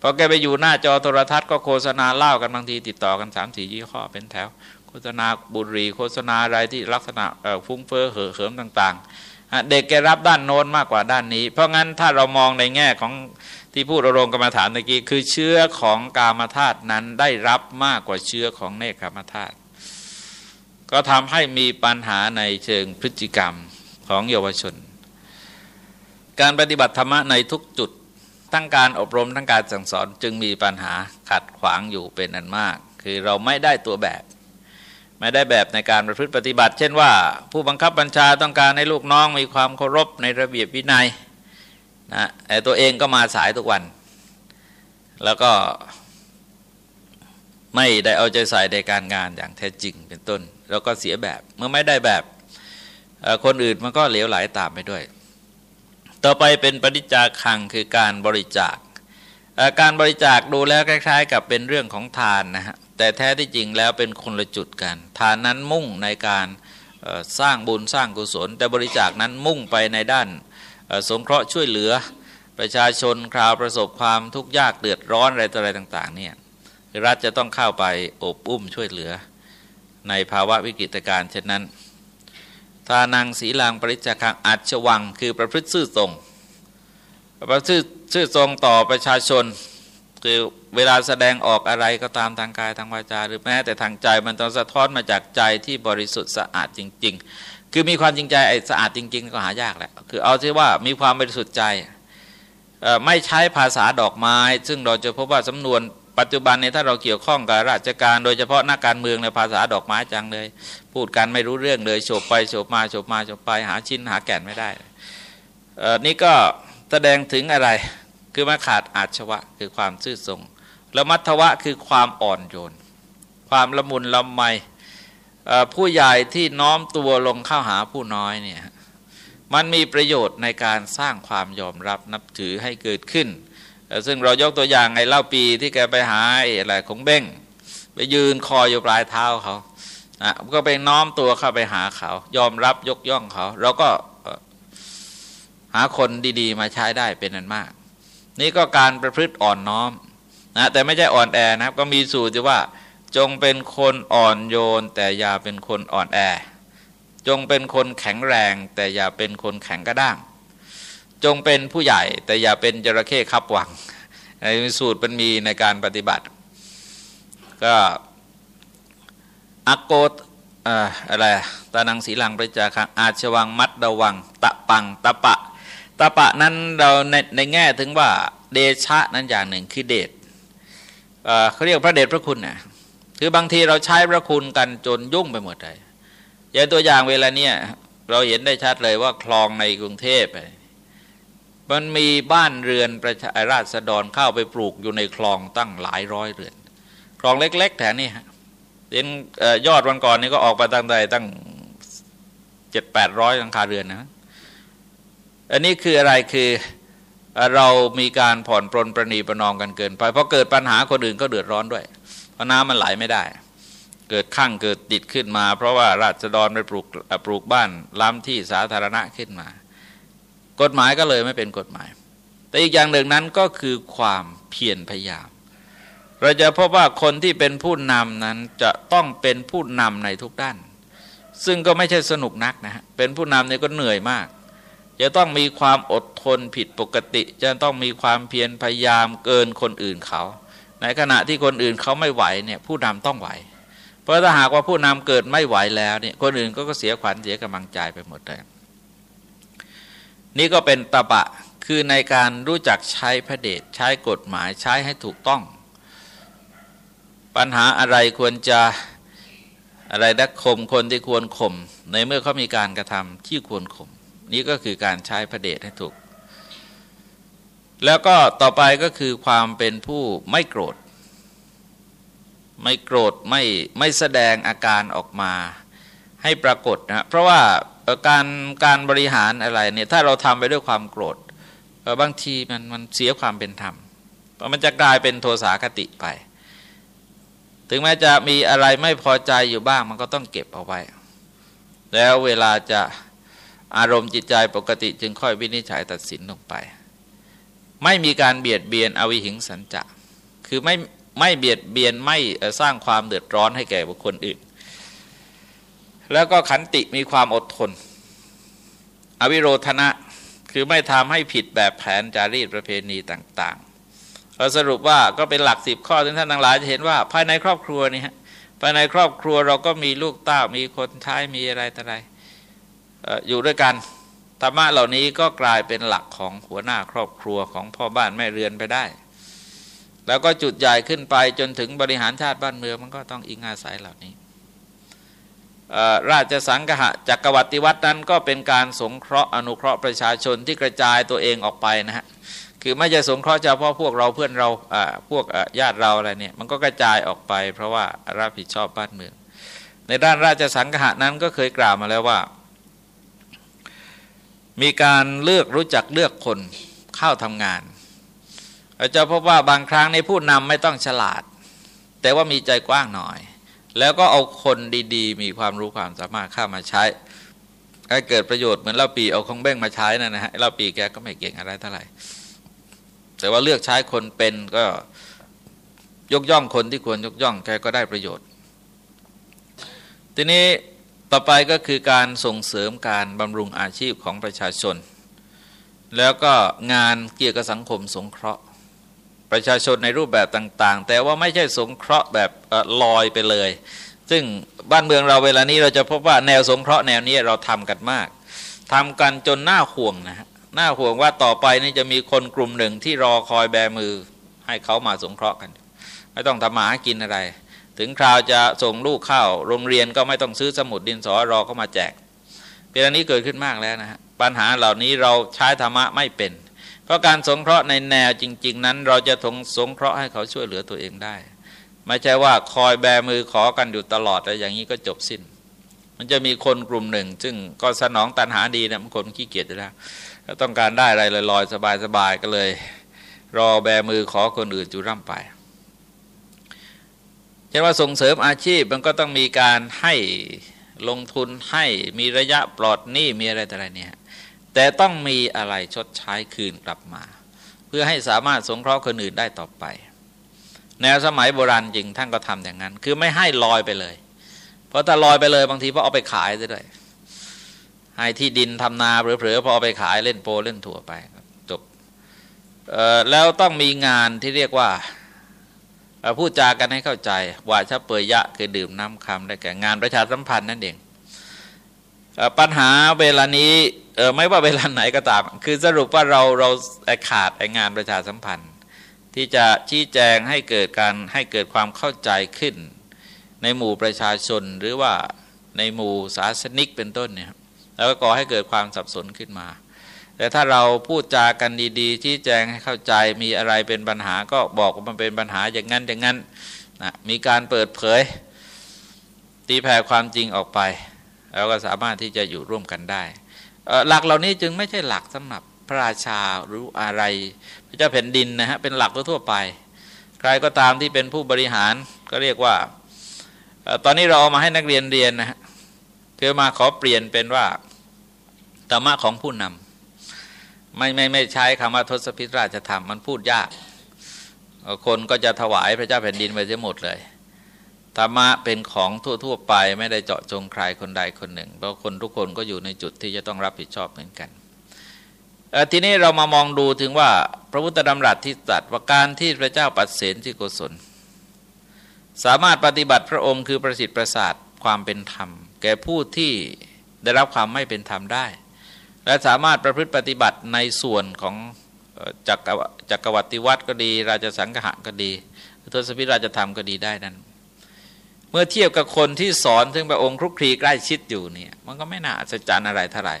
พอแกไปอยู่หน้าจอโทรทัศน์ก็โฆษณาเล่ากันบางทีติดต่อกันสามสี่ยี่ห้อเป็นแถว โฆษณาบุหรี่โฆษณาอะไรที่ลักษณะฟุ้งเฟ้อเห่อเหิมต่าง ๆ เด็กแกรับด้านโน้นมากกว่าด้านนี้ เพราะงั้นถ้าเรามองในแง่ของ ที่พูดอารมณ์กรรมฐานตะกี้คือเชื้อของกามธาตุนั้นได้รับมากกว่าเชื้อของเนคขมธาตุก็ทำให้มีปัญหาในเชิงพฤติกรรมของเยาวชน การปฏิบัติธรรมในทุกจุดทั้งการอบรมทั้งการสั่งสอนจึงมีปัญหาขัดขวางอยู่เป็นอันมาก คือเราไม่ได้ตัวแบบ ไม่ได้แบบในการประพฤติปฏิบัติ เช่นว่า ผู้บังคับบัญชาต้องการให้ลูกน้องมีความเคารพในระเบียบวินัย นะแต่ตัวเองก็มาสายทุกวัน แล้วก็ไม่ได้เอาใจใส่ในการงานอย่างแท้จริงเป็นต้น แล้วก็เสียแบบเมื่อไม่ได้แบบคนอื่นมันก็เหลวไหลาตามไปด้วย ต่อไปเป็นปฏิจาคังคือการบริจาค การบริจาคดูแล้วคล้ายๆ กับเป็นเรื่องของทานนะฮะแต่แท้ที่จริงแล้วเป็นคนละจุดกัน ทานนั้นมุ่งในการสร้างบุญสร้างกุศล แต่บริจาคนั้นมุ่งไปในด้าน สงเคราะห์ช่วยเหลือประชาชนคราวประสบความทุกข์ยากเดือดร้อนอะไรต่ออะไรต่าง ๆ เนี่ยรัฐจะต้องเข้าไปอบอุ้มช่วยเหลือ ในภาวะวิกฤตการณ์เช่นนั้นทานังศีลังปริจคังอัจฉวัง คือประพฤติซื่อตรงประพฤติซื่อตรงต่อประชาชน คือเวลาแสดงออกอะไรก็ตามทางกายทางวาจา หรือแม้แต่ทางใจมันต้องสะท้อนมาจากใจที่บริสุทธิ์สะอาดจริง ๆ คือมีความจริงใจไอ้สะอาดจริง ๆ ก็หายากแหละคือเอาที่ว่ามีความบริสุทธิ์ใจไม่ใช้ภาษาดอกไม้ ซึ่งเราจะพบว่าสำนวนปัจจุบันเนี่ยถ้าเราเกี่ยวข้องกับราชการ โดยเฉพาะนักการเมืองในภาษาดอกไม้จังเลย พูดกันไม่รู้เรื่องเลยโฉบไปโฉบมาโฉบมาโฉบไปหาชิ้นหาแก่นไม่ได้นี่ก็แสดงถึงอะไรคือมาขาดอาชวะคือความซื่อตรงแล้วมัทวะคือความอ่อนโยน ความละมุนละไม ผู้ใหญ่ที่น้อมตัวลงเข้าหาผู้น้อยเนี่ยมันมีประโยชน์ในการสร้างความยอมรับนับถือให้เกิดขึ้น ซึ่งเรายกตัวอย่างไอ้เล่าปีที่แกไปหาอะไรของเบ้งไปยืนคออยู่ปลายเท้าเขาอะก็ไปน้อมตัวเข้าไปหาเขา ยอมรับยกย่องเขาเราก็หาคนดีๆ มาใช้ได้เป็นนันมาก นี่ก็การประพฤติอ่อนน้อมนะแต่ไม่ใช่อ่อนแอนะครับ ก็มีสูตรที่ว่า จงเป็นคนอ่อนโยน แต่อย่าเป็นคนอ่อนแอ จงเป็นคนแข็งแรง แต่อย่าเป็นคนแข็งกระด้าง จงเป็นผู้ใหญ่ แต่อย่าเป็นจระเข้ขับวังในสูตรมันมีในการปฏิบัติ ก็อโกตอะไรตานังสีลังประจาคังอาชวังมัดดวัง ตะปังตะปะ ตะปะนั้นเราในในแง่ถึงว่าเดชะนั้นอย่างหนึ่งคือเดชเขาเรียกพระเดชพระคุณน่ะ คือบางทีเราใช้พระคุณกันจนยุ่งไปหมดเลยอย่างตัวอย่างเวลาเนี้ยเราเห็นได้ชัดเลยว่าคลองในกรุงเทพมันมีบ้านเรือนประชาราษฎรเข้าไปปลูกอยู่ในคลองตั้งหลายร้อยเรือน คลองเล็ก ๆ แถวนี้ฮะเห็นยอดวันก่อนนี่ก็ออกไปตั้งใดตั้งเจ็ดแปดร้อยหลังคาเรือนนะ อันนี้คืออะไรคือเรามีการผ่อนปรนประนีประนอมกันเกินไปเพราะเกิดปัญหาคนอื่นก็เดือดร้อนด้วย ราะน้ำมันไหลไม่ได้ เกิดข้างเกิดติดขึ้นมา เพราะว่าราษฎรไปปลูกปลูกบ้านล้ำที่สาธารณะขึ้นมา กฎหมายก็เลยไม่เป็นกฎหมาย แต่อีกอย่างหนึ่งนั้นก็คือความเพียรพยายาม เราจะพบว่าคนที่เป็นผู้นำนั้นจะต้องเป็นผู้นำในทุกด้าน ซึ่งก็ไม่ใช่สนุกนักนะฮะเป็นผู้นำเนี่ยก็เหนื่อยมากจะต้องมีความอดทนผิดปกติ จะต้องมีความเพียรพยายามเกินคนอื่นเขา ในขณะที่คนอื่นเขาไม่ไหวเนี่ยผู้นำต้องไหว เพราะถ้าหากว่าผู้นำเกิดไม่ไหวแล้วเนี่ยคนอื่นก็เสียขวัญเสียกำลังใจไปหมดเลยนี่ก็เป็นตะบะคือในการรู้จักใช้พระเดชใช้กฎหมายใช้ให้ถูกต้อง ปัญหาอะไรควรจะอะไรดักข่มคนที่ควรข่มในเมื่อเขามีการกระทำที่ควรข่มนี่ก็คือการใช้พระเดชให้ถูก แล้วก็ต่อไปก็คือความเป็นผู้ไม่โกรธ ไม่โกรธไม่ไม่แสดงอาการออกมาให้ปรากฏนะเพราะว่าการการบริหารอะไรเนี่ยถ้าเราทำไปด้วยความโกรธบางทีมันมันเสียความเป็นธรรมมันจะกลายเป็นโทสาคติไป ถึงแม้จะมีอะไรไม่พอใจอยู่บ้าง มันก็ต้องเก็บเอาไว้ แล้วเวลาจะอารมณ์จิตใจปกติจึงค่อยวินิจฉัยตัดสินลงไป ไม่มีการเบียดเบียนอวิหิงสัญจะคือไม่ไม่เบียดเบียนไม่สร้างความเดือดร้อนให้แก่บุคคลอื่น แล้วก็ขันติมีความอดทน อวิโรธนะคือไม่ทำให้ผิดแบบแผนจารีตประเพณีต่างๆเราสรุปว่าก็เป็นหลักสิบข้อที่ท่านทั้งหลายจะเห็นว่าภายในครอบครัวนี่ฮะภายในครอบครัวเราก็มีลูกเต้ามีคนใช้มีอะไรต่ออะไรอยู่ด้วยกัน ธรรมะเหล่านี้ก็กลายเป็นหลักของหัวหน้าครอบครัวของพ่อบ้านแม่เรือนไปได้ แล้วก็จุดใหญ่ขึ้นไปจนถึงบริหารชาติบ้านเมืองมันก็ต้องอิงอาศัยเหล่านี้ ราชสังหะจักรวรรดิวัตนั้นก็เป็นการสงเคราะห์อนุเคราะห์ประชาชนที่กระจายตัวเองออกไปนะฮะคือไม่จะสงเคราะห์เฉพาะพวกเราเพื่อนเราพวกญาติเราอะไรเนี่ยมันก็กระจายออกไป เพราะว่ารับผิดชอบบ้านเมือง ในด้านราชสังหะนั้นก็เคยกล่าวมาแล้วว่า มีการเลือกรู้จักเลือกคนเข้าทำงานเราจะพบว่าบางครั้งในผู้นำไม่ต้องฉลาด แต่ว่ามีใจกว้างหน่อย แล้วก็เอาคนดีๆ มีความรู้ความสามารถเข้ามาใช้ให้เกิดประโยชน์เหมือนเล่าปีเอาของเบ้งมาใช้นั่นนะฮะเล่าปีแกก็ไม่เก่งอะไรเท่าไหร่แต่ว่าเลือกใช้คนเป็นก็ยกย่องคนที่ควรยกย่องแกก็ได้ประโยชน์ ทีนี้ ต่อไปก็คือการส่งเสริมการบำรุงอาชีพของประชาชน แล้วก็งานเกี่ยวกับสังคมสงเคราะห์ ประชาชนในรูปแบบต่างๆ แต่ว่าไม่ใช่สงเคราะห์แบบลอยไปเลย ซึ่งบ้านเมืองเราเวลานี้เราจะพบว่าแนวสงเคราะห์แนวนี้เราทำกันมากทำกันจนหน้าห่วงนะฮะหน้าห่วงว่าต่อไปนี่จะมีคนกลุ่มหนึ่งที่รอคอยแบมือให้เขามาสงเคราะห์กัน ไม่ต้องทำมาหากินอะไร ถึงคราวจะส่งลูกเข้าโรงเรียนก็ไม่ต้องซื้อสมุดดินสอรอเข้ามาแจกเป็นอันนี้เกิดขึ้นมากแล้วนะฮะปัญหาเหล่านี้เราใช้ธรรมะไม่เป็นก็การสงเคราะห์ในแนวจริง ๆ นั้น เราจะทงสงเคราะห์ให้เขาช่วยเหลือตัวเองได้ ไม่ใช่ว่าคอยแบมือขอกันอยู่ตลอดแต่อย่างนี้ก็จบสิ้น มันจะมีคนกลุ่มหนึ่ง ซึ่งก็สนองตันหาดีนะมันคนขี้เกียจแล้วต้องการได้อะไรลอยๆสบายๆก็เลย รอแบมือขอคนอื่นจุร่ำไป ช่นว่าส่งเสริมอาชีพมันก็ต้องมีการให้ลงทุนให้มีระยะปลอดหนี้มีอะไรต่ไรเนี่ยแต่ต้องมีอะไรชดใช้คืนกลับมา เพื่อให้สามารถสงเคราะห์คนอื่นได้ต่อไปแนวสมัยโบราณจริงท่านก็ทำอย่างนั้น คือไม่ให้ลอยไปเลย เพราะถ้าลอยไปเลยบางทีพอเอาไปขายซะด้วยให้ที่ดินทำนาเผลอๆพอเอาไปขายเล่นโปเล่นถั่วไปจบแล้วต้องมีงานที่เรียกว่า พูดจากันให้เข้าใจว่าชะเปยยะคือดื่มน้ำคำได้แก่งานประชาสัมพันธ์นั่นเองปัญหาเวลานี้ไม่ว่าเวลาไหนก็ตาม คือสรุปว่าเราเราขาดงานประชาสัมพันธ์ ที่จะชี้แจงให้เกิดการให้เกิดความเข้าใจขึ้น ในหมู่ประชาชนหรือว่าในหมู่ศาสนิกเป็นต้นเนี่ยแล้วก็ก่อให้เกิดความสับสนขึ้นมา แต่ถ้าเราพูดจากันดีๆ ชี้แจงให้เข้าใจมีอะไรเป็นปัญหาก็บอกว่ามันเป็นปัญหาอย่างนั้นอย่างนั้นนะมีการเปิดเผย ตีแผ่ความจริงออกไปแล้วก็สามารถที่จะอยู่ร่วมกันได้ หลักเหล่านี้จึงไม่ใช่หลักสำหรับพระราชาหรืออะไร พระเจ้าแผ่นดินนะฮะเป็นหลักทั่วไป ใครก็ตามที่เป็นผู้บริหารก็เรียกว่า ตอนนี้เราเอามาให้นักเรียนเรียนนะฮะเพื่อมาขอเปลี่ยนเป็นว่าธรรมะของผู้นำ ไม่ไม่ไม่ใช้คำว่าทศพิธราชธรรมมันพูดยาก คนก็จะถวายพระเจ้าแผ่นดินไปเสียหมดเลยธรรมะเป็นของทั่ว ๆ ไปไม่ได้เจาะจงใครคนใดคนหนึ่ง เพราะคนทุกคนก็อยู่ในจุดที่จะต้องรับผิดชอบเหมือนกันทีนี้เรามามองดูถึงว่าพระพุทธดำรัสที่ตรัสว่าการที่พระเจ้าปัดเสนที่โกศล สามารถปฏิบัติพระองค์คือประสิทธิ์ประสาทความเป็นธรรม แก่ผู้ที่ได้รับความไม่เป็นธรรมได้ และสามารถประพฤติปฏิบัติในส่วนของจักรจักรวัติวัตรก็ดี ราชสังหะก็ดีทศพิราชธรรมก็ดีได้นั้น เมื่อเทียบกับคนที่สอนซึ่งพระองค์ครุกคลีใกล้ชิดอยู่เนี่ยมันก็ไม่น่าอัศจรรย์อะไรเท่าไหร่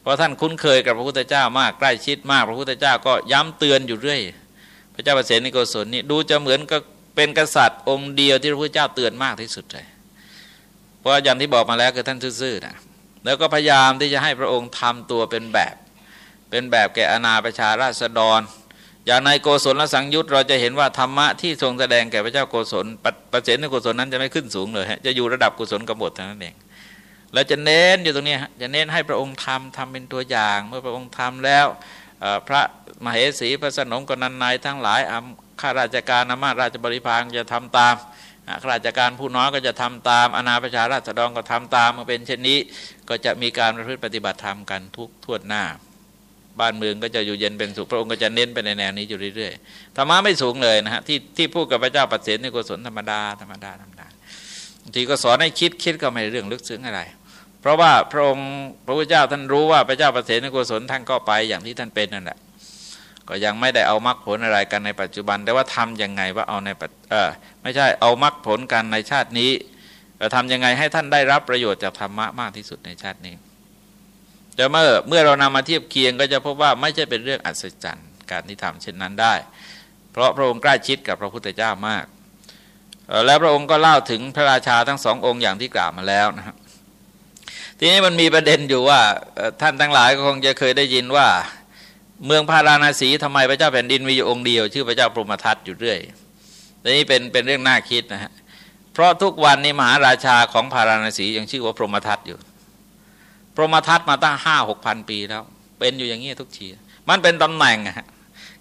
เพราะท่านคุ้นเคยกับพระพุทธเจ้ามากใกล้ชิดมาก พระพุทธเจ้าก็ย้ำเตือนอยู่เรื่อย พระเจ้าประเสนิโกศลนี่ดูจะเหมือนก็เป็นกษัตริย์องค์เดียวที่พระพุทธเจ้าเตือนมากที่สุดเลยเพราะอย่างที่บอกมาแล้วคือท่านซื่อๆนะ แล้วก็พยายามที่จะให้พระองค์ทำตัวเป็นแบบ เป็นแบบแก่อนาประชาราษฎร อย่างในโกศลและสังยุตเราจะเห็นว่าธรรมะที่ทรงแสดงแก่พระเจ้าโกศลประเสริฐในโกศลนั้นจะไม่ขึ้นสูงเลยจะอยู่ระดับกุศลกบฏเท่านั้นเองเราจะเน้นอยู่ตรงนี้จะเน้นให้พระองค์ทำทำเป็นตัวอย่าง เมื่อพระองค์ทำแล้วพระมเหสีพระสนมกนันนายทั้งหลายข้าราชการนามาราชบริพารจะทำตาม ข้าราชการผู้น้อยก็จะทำตามอนาประชาราษฎรก็ทำตามมาเป็นเช่นนี้ ก็จะมีการประพฤติปฏิบัติธรรมกันทุกทั่วหน้า บ้านเมืองก็จะอยู่เย็นเป็นสุขพระองค์ก็จะเน้นไปในแนวนี้อยู่เรื่อยๆธรรมะไม่สูงเลยนะฮะที่ที่พูดกับพระเจ้าปัสเสนในกุศลธรรมดาธรรมดาธรรมดาบางทีก็สอนให้คิดคิดก็ไม่เรื่องลึกซึ้งอะไร เพราะว่าพระองค์พระพุทธเจ้าท่านรู้ว่าพระเจ้าปัสเสนในกุศลท่านก็ไปอย่างที่ท่านเป็นนั่นแหละ ก็ยังไม่ได้เอามรรคผลอะไรกันในปัจจุบัน แต่ว่าทํำยังไงว่าเอาในเออไม่ใช่เอามรรคผลกันในชาตินี้ทำยังไงให้ท่านได้รับประโยชน์จากธรรมะมากที่สุดในชาตินี้แต่เมื่อเมื่อเรานำมาเทียบเคียงก็จะพบว่าไม่ใช่เป็นเรื่องอัศจรรย์การที่ทำเช่นนั้นได้ เพราะพระองค์ใกล้ชิดกับพระพุทธเจ้ามากแล้วพระองค์ก็เล่าถึงพระราชาทั้งสององค์อย่างที่กล่าวมาแล้วนะครับทีนี้มันมีประเด็นอยู่ว่าท่านทั้งหลายก็คงจะเคยได้ยินว่า เมืองพาราณสีทำไมพระเจ้าแผ่นดินมีอยู่องค์เดียว ชื่อพระเจ้าพรหมทัตอยู่เรื่อยนี่เป็นเป็นเรื่องน่าคิดนะฮะเพราะทุกวันนี้มหาราชาของพาราณสียังชื่อว่าพรหมทัตอยู่ พรหมทัตมาตั้งห้าหกพันปีแล้ว เป็นอยู่อย่างนี้ทุกทีมันเป็นตำแหน่งอะ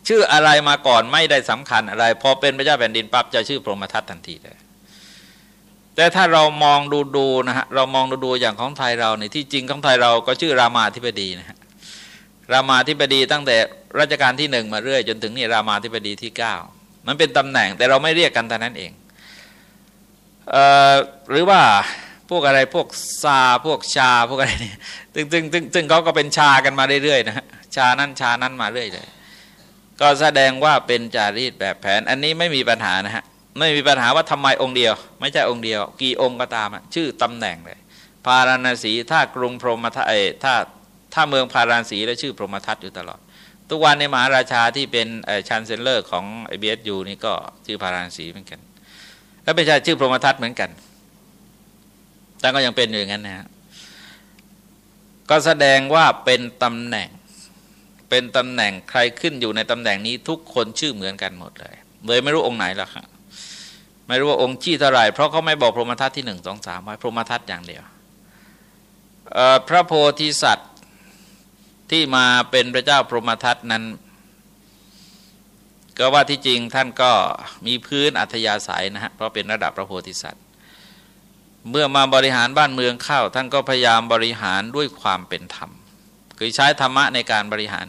ชื่ออะไรมาก่อนไม่ได้สำคัญอะไร พอเป็นพระเจ้าแผ่นดินปั๊บจะชื่อพรหมทัตทันทีเลยแต่ถ้าเรามองดูดูนะฮะเรามองดูดูอย่างของไทยเราในที่จริงของไทยเราก็ชื่อรามาธิบดีนะฮะ รามาธิบดีตั้งแต่รัชกาลที่หนึ่งมาเรื่อยจนถึงนี่รามาธิบดีที่เก้ามันเป็นตำแหน่งแต่เราไม่เรียกกันแต่นั้นเองเออหรือว่าพวกอะไรพวกซาร์พวกชาห์พวกอะไรนี่ซึ่งซึ่งซึ่งซึ่งเขาก็เป็นชาห์กันมาเรื่อยๆนะชาห์นั้นชาห์นั้นมาเรื่อยเลยก็แสดงว่าเป็นจารีตแบบแผน อันนี้ไม่มีปัญหานะฮะไม่มีปัญหาว่าทำไมองค์เดียว ไม่ใช่องค์เดียว กี่องค์ก็ตามชื่อตำแหน่งเลย พาราณสีถ้ากรุงพรหมทัตถ้า ถ้าเมืองพาราณสีแล้วชื่อพรหมทัตอยู่ตลอด ทุกวันในมหาราชาที่เป็น chancellor ของ BHU นี่ก็ชื่อพาราณสีเหมือนกัน แล้วไม่ใช่ชื่อพรหมทัตเหมือนกัน แต่ก็ยังเป็นอย่างนั้นนะฮะก็แสดงว่าเป็นตำแหน่งเป็นตำแหน่งใครขึ้นอยู่ในตำแหน่งนี้ทุกคนชื่อเหมือนกันหมดเลยเลยไม่รู้องค์ไหนหรอกครับไม่รู้ว่าองค์ชี้เท่าไรเพราะเขาไม่บอกพรหมทัตที่หนึ่งสองสามไว้พรหมทัตอย่างเดียวพระโพธิสัตว์ ที่มาเป็นพระเจ้าพรหมทัตนั้น ก็ว่าที่จริงท่านก็มีพื้นอัธยาศัยนะฮะเพราะเป็นระดับพระโพธิสัตว์ เมื่อมาบริหารบ้านเมืองเข้า ท่านก็พยายามบริหารด้วยความเป็นธรรม คือใช้ธรรมะในการบริหาร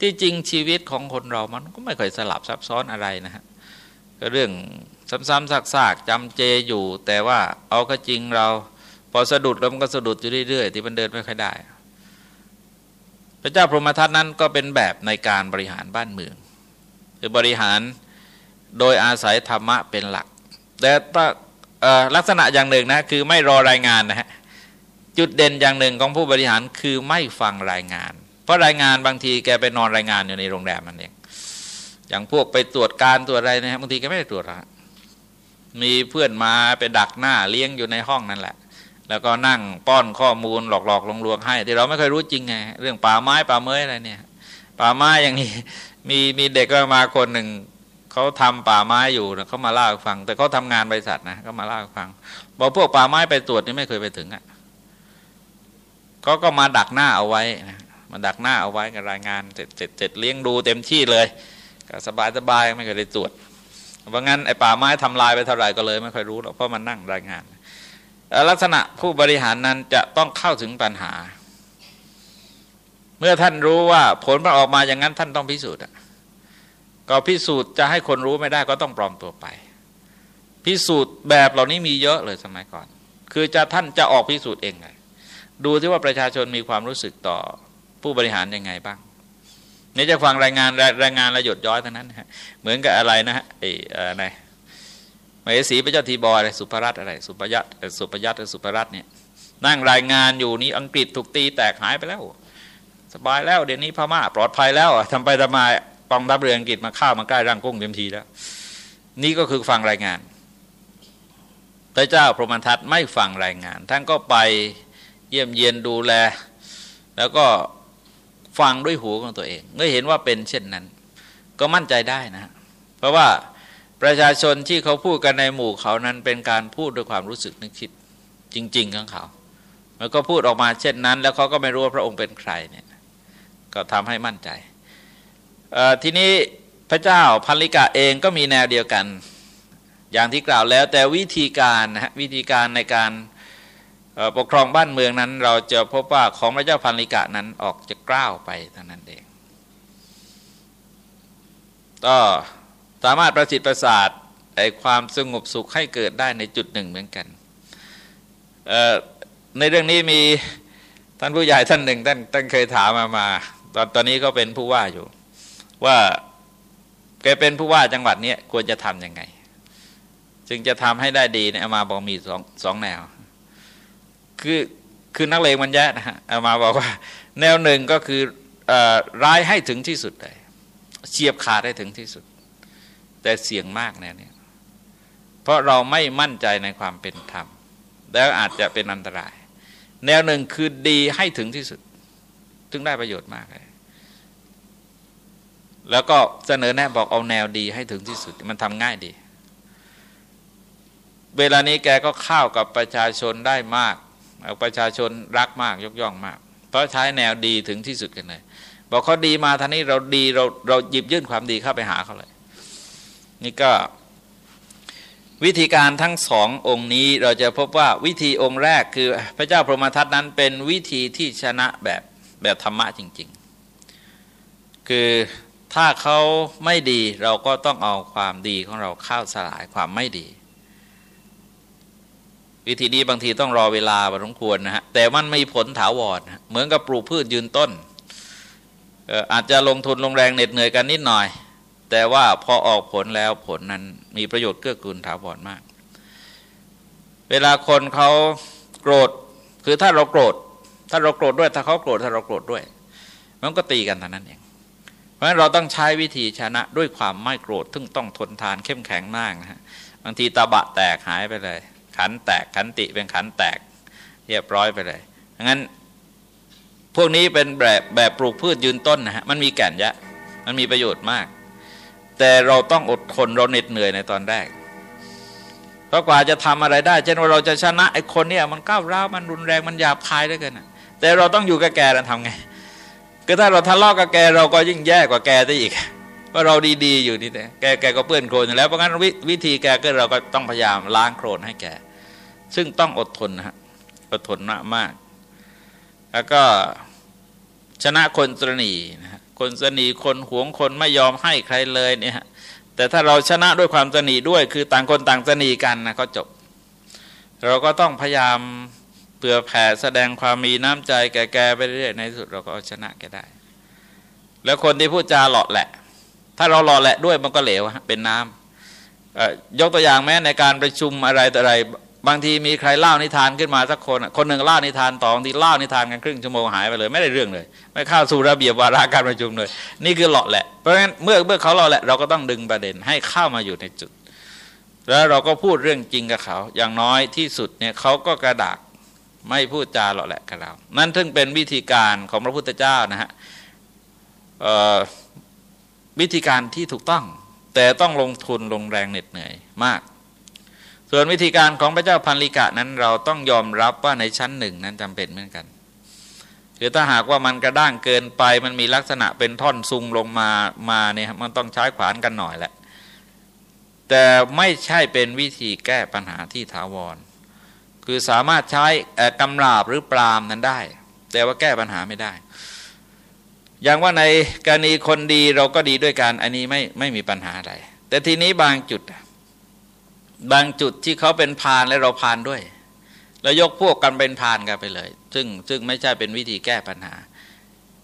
ที่จริงชีวิตของคนเรามันก็ไม่ค่อยสลับซับซ้อนอะไรนะฮะก็เรื่องซ้ำๆซากๆจำเจอยู่ แต่ว่าเอาก็จริงเราพอสะดุดแล้วมันก็สะดุดอยู่เรื่อยๆ ที่มันเดินไม่ค่อยได้ พระเจ้าพรหมทัตนั้นก็เป็นแบบในการบริหารบ้านเมือง คือบริหารโดยอาศัยธรรมะเป็นหลัก แต่ลักษณะอย่างหนึ่งนะคือไม่รอรายงานนะฮะจุดเด่นอย่างหนึ่งของผู้บริหารคือไม่ฟังรายงาน เพราะรายงานบางทีแกไปนอนรายงานอยู่ในโรงแรมมันเองอย่างพวกไปตรวจการตรวจอะไรนะฮะบางทีแกไม่ได้ตรวจหรอกมีเพื่อนมาไปดักหน้าเลี้ยงอยู่ในห้องนั่นแหละ แล้วก็นั่งป้อนข้อมูลหลอกๆลวงๆให้ ที่เราไม่เคยรู้จริงไงเรื่องป่าไม้ป่าเมยอะไรเนี่ย ป่าไม้อย่างนี้มีมีเด็กก็มาคนหนึ่งเขาทำป่าไม้อยู่เขามาเล่าฟัง แต่เขาทางานบริษัทนะเขามาเล่าฟังบอกพวกป่าไม้ไปตรวจนี่ไม่เคยไปถึงอะเขาก็มาดักหน้าเอาไว้นะมาดักหน้าเอาไว้กับรายงานเสร็จเสร็จเลี้ยงดูเต็มที่เลยก็สบายสบายไม่เคยได้ตรวจเพราะงั้นไอ้ป่าไม้ทำลายไปเท่าไหร่ก็เลย ไม่ค่อยรู้หรอกเพราะมันนั่งรายงาน ลักษณะผู้บริหารนั้นจะต้องเข้าถึงปัญหา เมื่อท่านรู้ว่าผลมันออกมาอย่างนั้นท่านต้องพิสูจน์ก็พิสูจน์จะให้คนรู้ไม่ได้ก็ต้องปลอมตัวไป พิสูจน์แบบเหล่านี้มีเยอะเลยสมัยก่อน คือจะท่านจะออกพิสูจน์เองไงดูที่ว่าประชาชนมีความรู้สึกต่อผู้บริหารยังไงบ้างนี่จะฟังรายงานรายงานระหยดย้อยเท่านั้นฮะเหมือนกับอะไรนะฮะไอ้อะไร มเหสีพระเจ้าทีบอยอะไรสุภรัตอะไร สุภยัตสุภยัตสุภรัตเนี่ยนั่งรายงานอยู่นี่อังกฤษถูกตีแตกหายไปแล้ว สบายแล้วเดี๋ยวนี้พม่าปลอดภัยแล้วทำไปทำมาปองทัพเรืออังกฤษมาข้าวมาใกล้ร่างกุ้งเต็มทีแล้ว นี่ก็คือฟังรายงานพระเจ้าพรหมทัตไม่ฟังรายงาน ท่านก็ไปเยี่ยมเยียนดูแล แล้วก็ฟังด้วยหูของตัวเองเมื่อเห็นว่าเป็นเช่นนั้น ก็มั่นใจได้นะ เพราะว่า ประชาชนที่เขาพูดกันในหมู่เขานั้นเป็นการพูดด้วยความรู้สึกนึกคิดจริง ๆ ของเขา แล้วก็พูดออกมาเช่นนั้น แล้วเขาก็ไม่รู้ว่าพระองค์เป็นใครเนี่ยก็ทำให้มั่นใจทีนี้พระเจ้าพันลิกาเองก็มีแนวเดียวกัน อย่างที่กล่าวแล้วแต่วิธีการนะฮะวิธีการในการปกครองบ้านเมืองนั้น เราจะพบว่าของพระเจ้าพันลิกะนั้นออกจะกล้าวไปเท่านั้นเอง ก็ สามารถประสิทธิ์ประสาทไอความสงบสุขให้เกิดได้ในจุดหนึ่งเหมือนกัน ในเรื่องนี้มีท่านผู้ใหญ่ท่านหนึ่งท่านท่านเคยถามมามา ตอนตอนนี้ก็เป็นผู้ว่าอยู่ ว่าแกเป็นผู้ว่าจังหวัดนี้ควรจะทำยังไง จึงจะทำให้ได้ดีเนี่ยมาบอกมีสองสองแนว คือคือนักเลงมันแย่นะฮะเอามาบอกว่า แนวหนึ่งก็คือร้ายให้ถึงที่สุดเลยเฉียบขาดให้ถึงที่สุด แต่เสี่ยงมากแนวนี้เพราะเราไม่มั่นใจในความเป็นธรรม แล้วอาจจะเป็นอันตราย แนวหนึ่งคือดีให้ถึงที่สุดจึงได้ประโยชน์มากเลยแล้วก็เสนอแนะบอกเอาแนวดีให้ถึงที่สุดมันทำง่ายดี เวลานี้แกก็เข้ากับประชาชนได้มากประชาชนรักมากยกย่องมาก เพราะใช้แนวดีถึงที่สุดกันเลยบอกเขาดีมาท่านี้เราดีเราเราหยิบยื่นความดีเข้าไปหาเขาเลย นี่ก็วิธีการทั้งสององค์นี้เราจะพบว่าวิธีองค์แรกคือพระเจ้าพรหมทัตนั้นเป็นวิธีที่ชนะแบบแบบธรรมะจริง ๆ คือถ้าเขาไม่ดีเราก็ต้องเอาความดีของเราเข้าสลายความไม่ดี วิธีนี้บางทีต้องรอเวลาพอสมควรนะฮะแต่มันไมีผลถาวรเหมือนกับปลูกพืชยืนต้นอาจจะลงทุนลงแรงเหน็ดเหนื่อยกันนิดหน่อย แต่ว่าพอออกผลแล้วผลนั้นมีประโยชน์เกื้อกูลถาวรมาก เวลาคนเขาโกรธคือถ้าเราโกรธ ถ้าเราโกรธด้วย ถ้าเขาโกรธถ้าเราโกรธด้วย มันก็ตีกันเท่านั้นเอง เพราะฉะนั้นเราต้องใช้วิธีชนะด้วยความไม่โกรธซึ่งต้องทนทานเข้มแข็งมากนะฮะบางทีตาบะแตกหายไปเลย ขันแตกขันติเป็นขันแตกเรียบร้อยไปเลยงั้นพวกนี้เป็นแบบแบบปลูกพืชยืนต้นนะฮะมันมีแก่นยะ มันมีประโยชน์มาก แต่เราต้องอดทนเราเหน็ดเหนื่อยในตอนแรกเพราะกว่าจะทำอะไรได้ เช่นว่าเราจะชนะไอ้คนเนี่ยมันก้าวร้าวมันรุนแรงมันหยาบคายด้วยกันนะแต่เราต้องอยู่กับแกแล้วทำไงก็ถ้าเราทะเลาะกับแกเราก็ยิ่งแย่กว่าแกได้อีกว่าเราดีๆอยู่นี่แต่แกแกก็เปื้อนโคลนอยู่แล้วเพราะงั้นววิธีแกก็เราก็ต้องพยายามล้างโคลนให้แกซึ่งต้องอดทนนะฮะอดทนมาก แล้วก็ชนะคนตรณีนะ คนสนีคนหวงคนไม่ยอมให้ใครเลยเนี่ยแต่ถ้าเราชนะด้วยความสนีด้วย คือต่างคนต่างสนีกันนะก็จบ เราก็ต้องพยายามเผื่อแผ่แสดงความมีน้ำใจแก่แกไปเรื่อยในสุดเราก็เอาชนะแกได้ แล้วคนที่พูดจาหลอดแหละ ถ้าเราหลอดแหละด้วยมันก็เหลวเป็นน้ำยกตัวอย่างแม้ในการประชุมอะไรต่ออะไร บางทีมีใครเล่านิทานขึ้นมาสักคนคนหนึ่งเล่านิทานต่อบางทีเล่านิทานกันครึ่งชั่วโมงหายไปเลย ไม่ได้เรื่องเลย ไม่เข้าสู่ระเบียบวาระการประชุมเลย นี่คือหลอแหละเพราะฉะนั้นเมื่อเมื่อเขาหลอแหละเราก็ต้องดึงประเด็นให้เข้ามาอยู่ในจุด แล้วเราก็พูดเรื่องจริงกับเขา อย่างน้อยที่สุดเนี่ยเขาก็กระดากไม่พูดจาหลอแหละกับเรานั่นถึงเป็นวิธีการของพระพุทธเจ้านะฮะวิธีการที่ถูกต้อง แต่ต้องลงทุนลงแรงเหน็ดเหนื่อยมาก ส่วนวิธีการของพระเจ้าพันลิกะนั้นเราต้องยอมรับว่าในชั้นหนึ่งนั้นจำเป็นเหมือนกันคือถ้าหากว่ามันกระด้างเกินไปมันมีลักษณะเป็นท่อนซุงลงมามาเนี่ยมันต้องใช้ขวานกันหน่อยแหละ แต่ไม่ใช่เป็นวิธีแก้ปัญหาที่ถาวร คือสามารถใช้กำราบหรือปรามนั้นได้ แต่ว่าแก้ปัญหาไม่ได้ อย่างว่าในกรณีคนดีเราก็ดีด้วยกันอันนี้ไม่ไม่มีปัญหาอะไรแต่ทีนี้บางจุด บางจุดที่เขาเป็นพานและเราพานด้วยแล้วยกพวกกันเป็นพานกันไปเลย ซึ่งซึ่งไม่ใช่เป็นวิธีแก้ปัญหา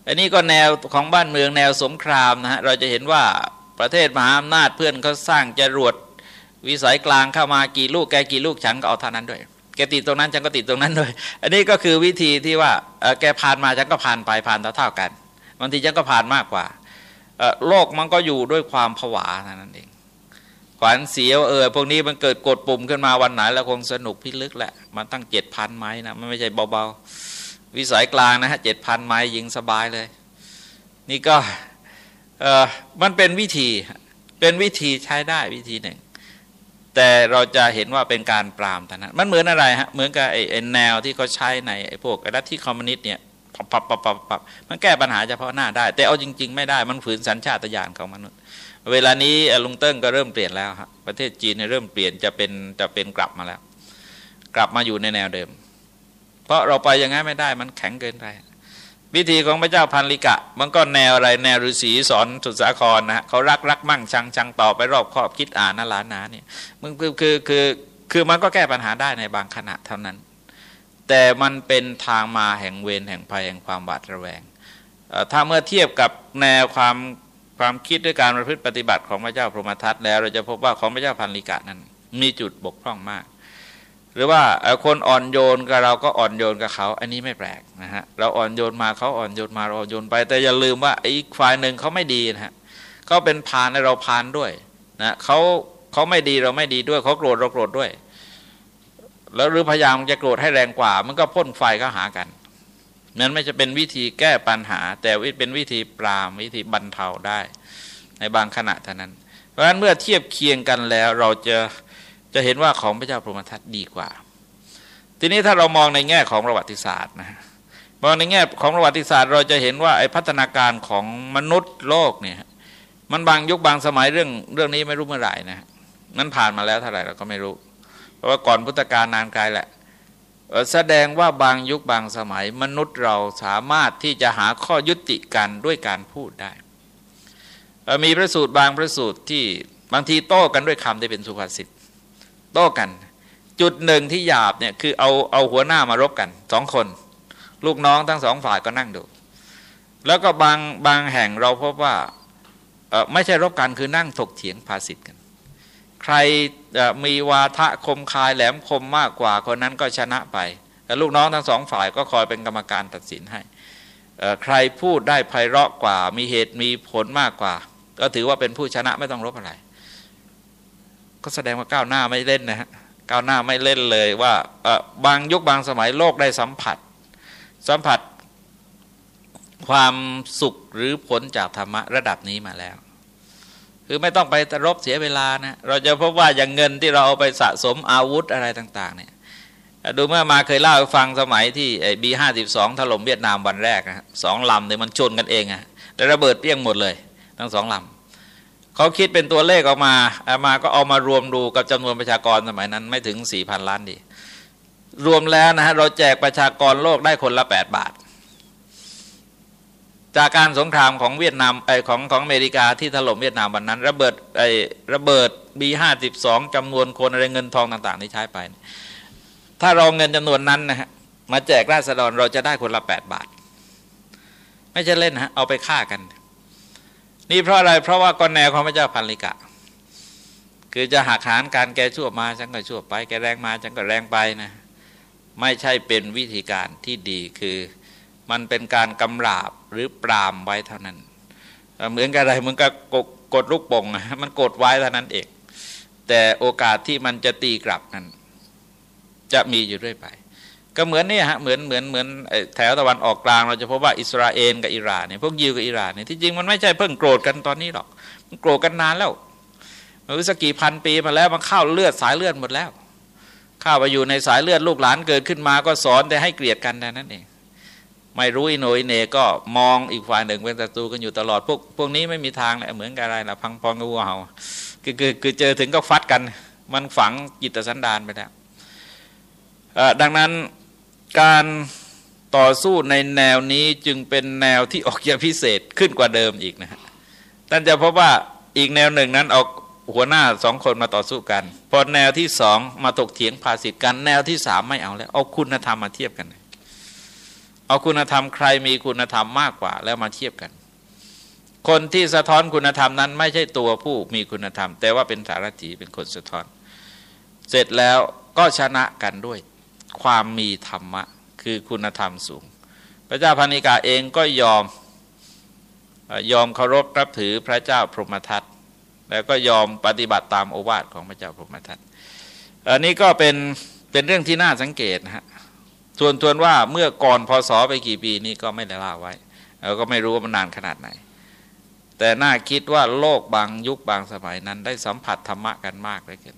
อันนี้ก็แนวของบ้านเมืองแนวสงครามนะฮะเราจะเห็นว่าประเทศมหาอำนาจเพื่อนเขาสร้างจรวดวิสัยกลางเข้ามากี่ลูกแกกี่ลูกฉันก็เอาเท่านั้นด้วยแกติดตรงนั้นฉันก็ติดตรงนั้นด้วย อันนี้ก็คือวิธีที่ว่าแกผ่านมาฉันก็ผ่านไปผ่านเท่าๆกันบางทีฉันก็ผ่านมากกว่าโลกมันก็อยู่ด้วยความผวาเท่านั้นเอง ขวัญเสียวเออพวกนี้มันเกิดกดปุ่มขึ้นมาวันไหนแล้วคงสนุกพิลึกแหละมันตั้งเจ็ดพันไม้นะมันไม่ใช่เบาๆ วิสัยกลางนะฮะเจ็ดพันไม้ยิงสบายเลย นี่ก็เออมันเป็นวิธีเป็นวิธีใช้ได้วิธีหนึ่ง แต่เราจะเห็นว่าเป็นการปรามแต่นั้นมันเหมือนอะไรฮะเหมือนกับไอ้แนวที่เขาใช้ในไอ้พวกรัฐที่คอมมิวนิสต์เนี่ยปับปับปับปับมันแก้ปัญหาเฉพาะหน้าได้ แต่เอาจริง ๆ ไม่ได้มันฝืนสัญชาตญาณของมนุษย์ เวลานี้ลุงเติ้งก็เริ่มเปลี่ยนแล้วครับประเทศจีนเริ่มเปลี่ยนจะเป็นจะเป็นกลับมาแล้ว กลับมาอยู่ในแนวเดิม เพราะเราไปยังไงไม่ได้มันแข็งเกินไปวิธีของพระเจ้าพันลิกะ มันก็แนวอะไรแนวฤาษีสอนสุสาครนะเขารักรักมั่งชังชังต่อไปรอบครอบคิดอ่านนลานาเนี่ยมันคือคือคือคือมันก็แก้ปัญหาได้ในบางขณะเท่านั้น แต่มันเป็นทางมาแห่งเวรแห่งภัยแห่งความบาดระแวง ถ้าเมื่อเทียบกับแนวความ ความคิดด้วยการประพฤติปฏิบัติของพระเจ้าพรหมทัตแล้ว เราจะพบว่าของพระเจ้าพันลิกะนั้น มีจุดบกพร่องมาก หรือว่าคนอ่อนโยนกับเราก็อ่อนโยนกับเขา อันนี้ไม่แปลกนะฮะเราอ่อนโยนมาเขาอ่อนโยนมาเราอ่อนโยนไป แต่อย่าลืมว่าอีกฝ่ายหนึ่งเขาไม่ดีนะฮะเขาเป็นพานเราพานด้วยนะเขาเขาไม่ดีเราไม่ดีด้วยเขาโกรธเราโกรธด้วย แล้วหรือพยายามจะโกรธให้แรงกว่า มันก็พ่นไฟก็หากัน นั้นไม่จะเป็นวิธีแก้ปัญหา แต่เป็นวิธีปรามวิธีบรรเทาได้ ในบางขณะเท่านั้น เพราะฉะนั้นเมื่อเทียบเคียงกันแล้วเราจะจะเห็นว่าของพระเจ้าพรหมทัตดีกว่า ทีนี้ถ้าเรามองในแง่ของประวัติศาสตร์นะมองในแง่ของประวัติศาสตร์ เราจะเห็นว่าไอ้พัฒนาการของมนุษย์โลกเนี่ยมันบางยุคบางสมัยเรื่องเรื่องนี้ไม่รู้เมื่อไหร่นะนั้นผ่านมาแล้วเท่าไหร่เราก็ไม่รู้ เพราะว่าก่อนพุทธกาลนานไกลแหละ แสดงว่าบางยุคบางสมัยมนุษย์เราสามารถที่จะหาข้อยุติกันด้วยการพูดได้ มีพระสูตรบางพระสูตรที่บางทีโต้กันด้วยคำที่เป็นสุภาษิตโต้กัน จุดหนึ่งที่หยาบเนี่ยคือเอาเอาหัวหน้ามารบกันสองคน ลูกน้องทั้งสองฝ่ายก็นั่งดู แล้วก็บางบางแห่งเราพบว่าไม่ใช่รบกันคือนั่งถกเถียงภาษิตกัน ใครมีวาทะคมคายแหลมคมมากกว่าคนนั้นก็ชนะไปแต่ลูกน้องทั้งสองฝ่ายก็คอยเป็นกรรมการตัดสินให้ใครพูดได้ไพเราะกว่า มีเหตุมีผลมากกว่า ก็ถือว่าเป็นผู้ชนะไม่ต้องรบอะไร ก็แสดงว่าก้าวหน้าไม่เล่นนะฮะก้าวหน้าไม่เล่นเลยว่าบางยุคบางสมัยโลกได้สัมผัส สัมผัสความสุขหรือผลจากธรรมะระดับนี้มาแล้ว คือไม่ต้องไปตรบเสียเวลานะเราจะพบว่าอย่างเงินที่เราเอาไปสะสมอาวุธอะไรต่าง ๆ เนี่ยดูเมื่อมาเคยเล่าให้ฟังสมัยที่บีห้าสิบสองถล่มเวียดนามวันแรกนะสองลำเนี่ยมันชนกันเองอะแล้วระเบิดเปี้ยงหมดเลย ทั้งสองลำเขาคิดเป็นตัวเลขออกมาอามาก็เอามารวมดูกับจำนวนประชากรสมัยนั้นไม่ถึงสี่พันล้านดี รวมแล้วนะฮะเราแจกประชากรโลกได้คนละแปดบาท จากการสงครามของเวียดนามไอของของอเมริกาที่ถล่มเวียดนามวันนั้น ระเบิดไอระเบิดบีห้าสิบสองจำนวนคนอะไรเงินทองต่างๆที่ใช้ไป ถ้าเราเงินจำนวนนั้นนะฮะมาแจกราษฎรเราจะได้คนละแปดบาท ไม่ใช่เล่นฮะเอาไปฆ่ากัน นี่เพราะอะไรเพราะว่าก้อนแนวของพระเจ้าพันลิกะ คือจะหักหานการแกชั่วมาฉันก็ชั่วไปแกแรงมาฉันก็แรงไปนะ ไม่ใช่เป็นวิธีการที่ดีคือ มันเป็นการกำราบหรือปรามไว้เท่านั้น เหมือนกับอะไรเหมือนกับกดลูกป่งมันกดไว้เท่านั้นเองแต่โอกาสที่มันจะตีกลับนั้นจะมีอยู่เรื่อยไป ก็เหมือนนี่ฮะเหมือนเหมือนเหมือนแถวตะวันออกกลาง เราจะพบว่าอิสราเอลกับอิหร่านเนี่ยพวกยิวกับอิหร่านเนี่ยที่จริงมันไม่ใช่เพิ่งโกรธกันตอนนี้หรอกมันโกรธกันนานแล้วมันสักกี่พันปีมาแล้วมันเข้าเลือดสายเลือดหมดแล้ว เข้าไปอยู่ในสายเลือดลูกหลานเกิดขึ้นมาก็สอนแต่ให้เกลียดกันแต่นั้นเอง ไม่รู้อิโนยเนก็มองอีกฝ่ายหนึ่งเป็นศัตรูกันอยู่ตลอดพวกพวกนี้ไม่มีทางแหละเหมือนกับอะไรล่ะพังพองกับวัวเห่าคือคือคือเจอถึงก็ฟัดกัน มันฝังจิตสันดานไปแล้วดังนั้นการต่อสู้ในแนวนี้จึงเป็นแนวที่ออกยาพิเศษขึ้นกว่าเดิมอีกนะฮะท่านจะพบว่าอีกแนวหนึ่งนั้นออกหัวหน้าสองคนมาต่อสู้กัน พอแนวที่สองมาตกเถียงภาษิตกัน แนวที่สามไม่เอาแล้ว เอาคุณธรรมมาเทียบกัน เอาคุณธรรมใครมีคุณธรรมมากกว่า แล้วมาเทียบกัน คนที่สะท้อนคุณธรรมนั้น ไม่ใช่ตัวผู้มีคุณธรรม แต่ว่าเป็นสารถีเป็นคนสะท้อน เสร็จแล้วก็ชนะกันด้วย ความมีธรรมะ คือคุณธรรมสูง พระเจ้าพานิกาเองก็ยอมยอมเคารพรับถือพระเจ้าพรหมทัตแล้วก็ยอมปฏิบัติตามโอวาทของพระเจ้าพรหมทัตอันนี้ก็เป็นเป็นเรื่องที่น่าสังเกตนะฮะ ส่วนทวนว่าเมื่อก่อนพศไปกี่ปีนี้ก็ไม่ได้ล่าไว้เราก็ไม่รู้ว่ามันนานขนาดไหน แต่น่าคิดว่าโลกบางยุคบางสมัยนั้น ได้สัมผัสธรรมะกันมากเลยกัน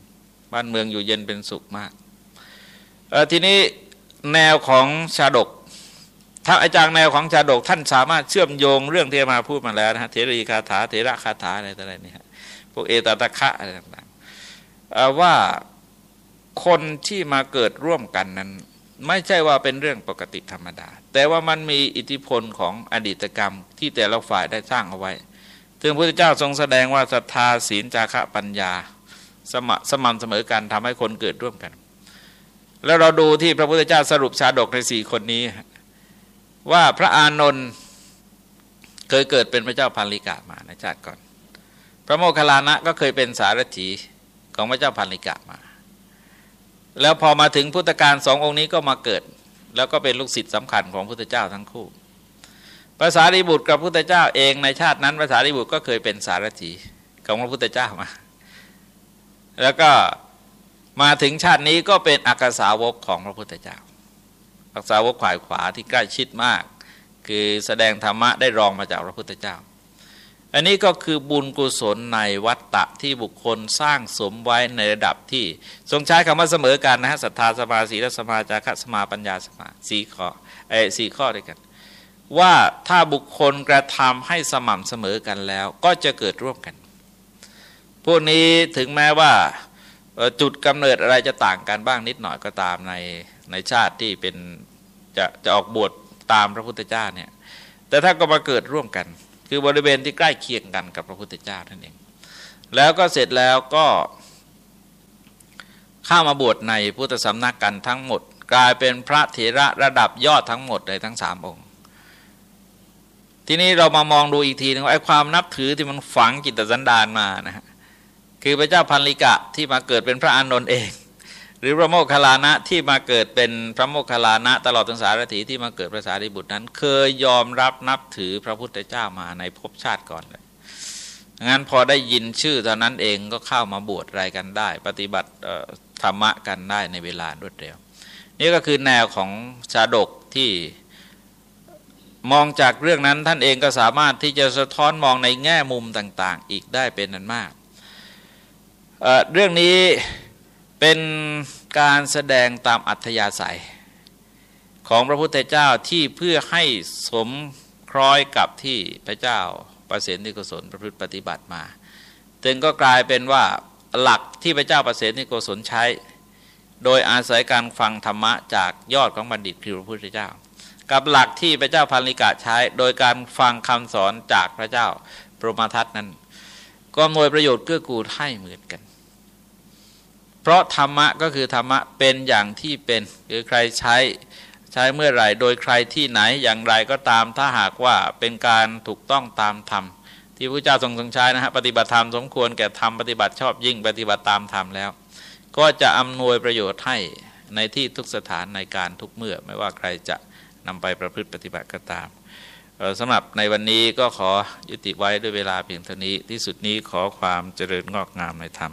บ้านเมืองอยู่เย็นเป็นสุขมากทีนี้แนวของชาดกถ้าอาจารย์แนวของชาดกท่านสามารถเชื่อมโยงเรื่องที่มาพูดมาแล้วนะฮะเทรีคาถาเทระคาถาอะไรต่างๆนี่ฮะพวกเอตตะคะอะไรต่างๆว่าคนที่มาเกิดร่วมกันนั้น ไม่ใช่ว่าเป็นเรื่องปกติธรรมดา แต่ว่ามันมีอิทธิพลของอดีตกรรมที่แต่ละฝ่ายได้สร้างเอาไว้ ซึ่งพระพุทธเจ้าทรงแสดงว่าศรัทธาศีลจาระปัญญาสมสม่ำเสมอกันทำให้คนเกิดร่วมกัน แล้วเราดูที่พระพุทธเจ้าสรุปชาดกในสี่คนนี้ ว่าพระอานนท์เคยเกิดเป็นพระเจ้าพันลิกามาในชาติก่อน พระโมคคัลลานะก็เคยเป็นสารถีของพระเจ้าพันลิกามา แล้วพอมาถึงพุทธการสององค์นี้ก็มาเกิด แล้วก็เป็นลูกศิษย์สำคัญของพุทธเจ้าทั้งคู่ภาษาริบุตรกับพุทธเจ้าเองในชาตินั้นภาษาริบุตรก็เคยเป็นสารถีของพระพุทธเจ้ามา แล้วก็มาถึงชาตินี้ก็เป็นอักษาวกของพระพุทธเจ้า อักษาวกขวายขวาที่ใกล้ชิดมาก คือแสดงธรรมะได้รองมาจากพระพุทธเจ้า อันนี้ก็คือบุญกุศลในวัตตะที่บุคคลสร้างสมไว้ในระดับที่ ทรงใช้คำว่าเสมอกันนะฮะศรัทธาสมาสีและสมาจาระสมาปัญญาสมาสี่ข้อไอ้สี่ข้อด้วยกัน ว่าถ้าบุคคลกระทำให้สม่ำเสมอกันแล้ว ก็จะเกิดร่วมกัน พวกนี้ถึงแม้ว่าจุดกำเนิดอะไรจะต่างกันบ้างนิดหน่อยก็ตามในในชาติที่เป็นจะจะออกบวชตามพระพุทธเจ้าเนี่ยแต่ถ้าก็มาเกิดร่วมกัน คือบริเวณที่ใกล้เคียงกันกับพระพุทธเจ้านั่นเอง แล้วก็เสร็จแล้วก็เข้ามาบวชในพุทธสำนักกันทั้งหมด กลายเป็นพระเถระระดับยอดทั้งหมดเลยทั้งสามองค์ ทีนี้เรามามองดูอีกทีนึงว่าไอ้ความนับถือที่มันฝังจิตสันดานมานะฮะคือพระเจ้าพันลิกะที่มาเกิดเป็นพระอานนท์เอง หรือพระโมคคัลลานะที่มาเกิดเป็นพระโมคคัลลานะ ตลอดทั้งสารถีที่มาเกิดพระสารีบุตรนั้น เคยยอมรับนับถือพระพุทธเจ้ามาในภพชาติก่อนเลยงั้นพอได้ยินชื่อตอนนั้นเองก็เข้ามาบวชอะไรกันได้ ปฏิบัติธรรมะกันได้ในเวลารวดเร็ว นี่ก็คือแนวของชาดกที่มองจากเรื่องนั้นท่านเองก็สามารถที่จะสะท้อนมองในแง่มุมต่าง ๆ อีกได้เป็นนั้นมากเเรื่องนี้ เป็นการแสดงตามอัธยาศัย ของพระพุทธเจ้าที่เพื่อให้สมคล้อยกับที่พระเจ้าประสิทธิโกศลประพฤติปฏิบัติมาจึงก็กลายเป็นว่าหลักที่พระเจ้าประสิทธิโกศลใช้ โดยอาศัยการฟังธรรมะจากยอดของบัณฑิตคือพระพุทธเจ้า กับหลักที่พระเจ้าพันลิกาใช้ โดยการฟังคำสอนจากพระเจ้าปรมาทัตนั้น ก็มวยประโยชน์เกื้อกูลให้เหมือนกัน เพราะธรรมะก็คือธรรมะเป็นอย่างที่เป็นคือใครใช้ใช้เมื่อไหร่ โดยใครที่ไหนอย่างไรก็ตามถ้าหากว่าเป็นการถูกต้องตามธรรมที่พระเจ้าทรงทรงใช้นะฮะปฏิบัติธรรมสมควรแก่ธรรมปฏิบัติชอบยิ่งปฏิบัติตามธรรมแล้ว ก็จะอำนวยประโยชน์ให้ในที่ทุกสถานในการทุกเมื่อ ไม่ว่าใครจะนำไปประพฤติปฏิบัติก็ตามสำหรับในวันนี้ก็ขอยุติไว้ด้วยเวลาเพียงเท่านี้ที่สุดนี้ขอความเจริญงอกงามในธรรม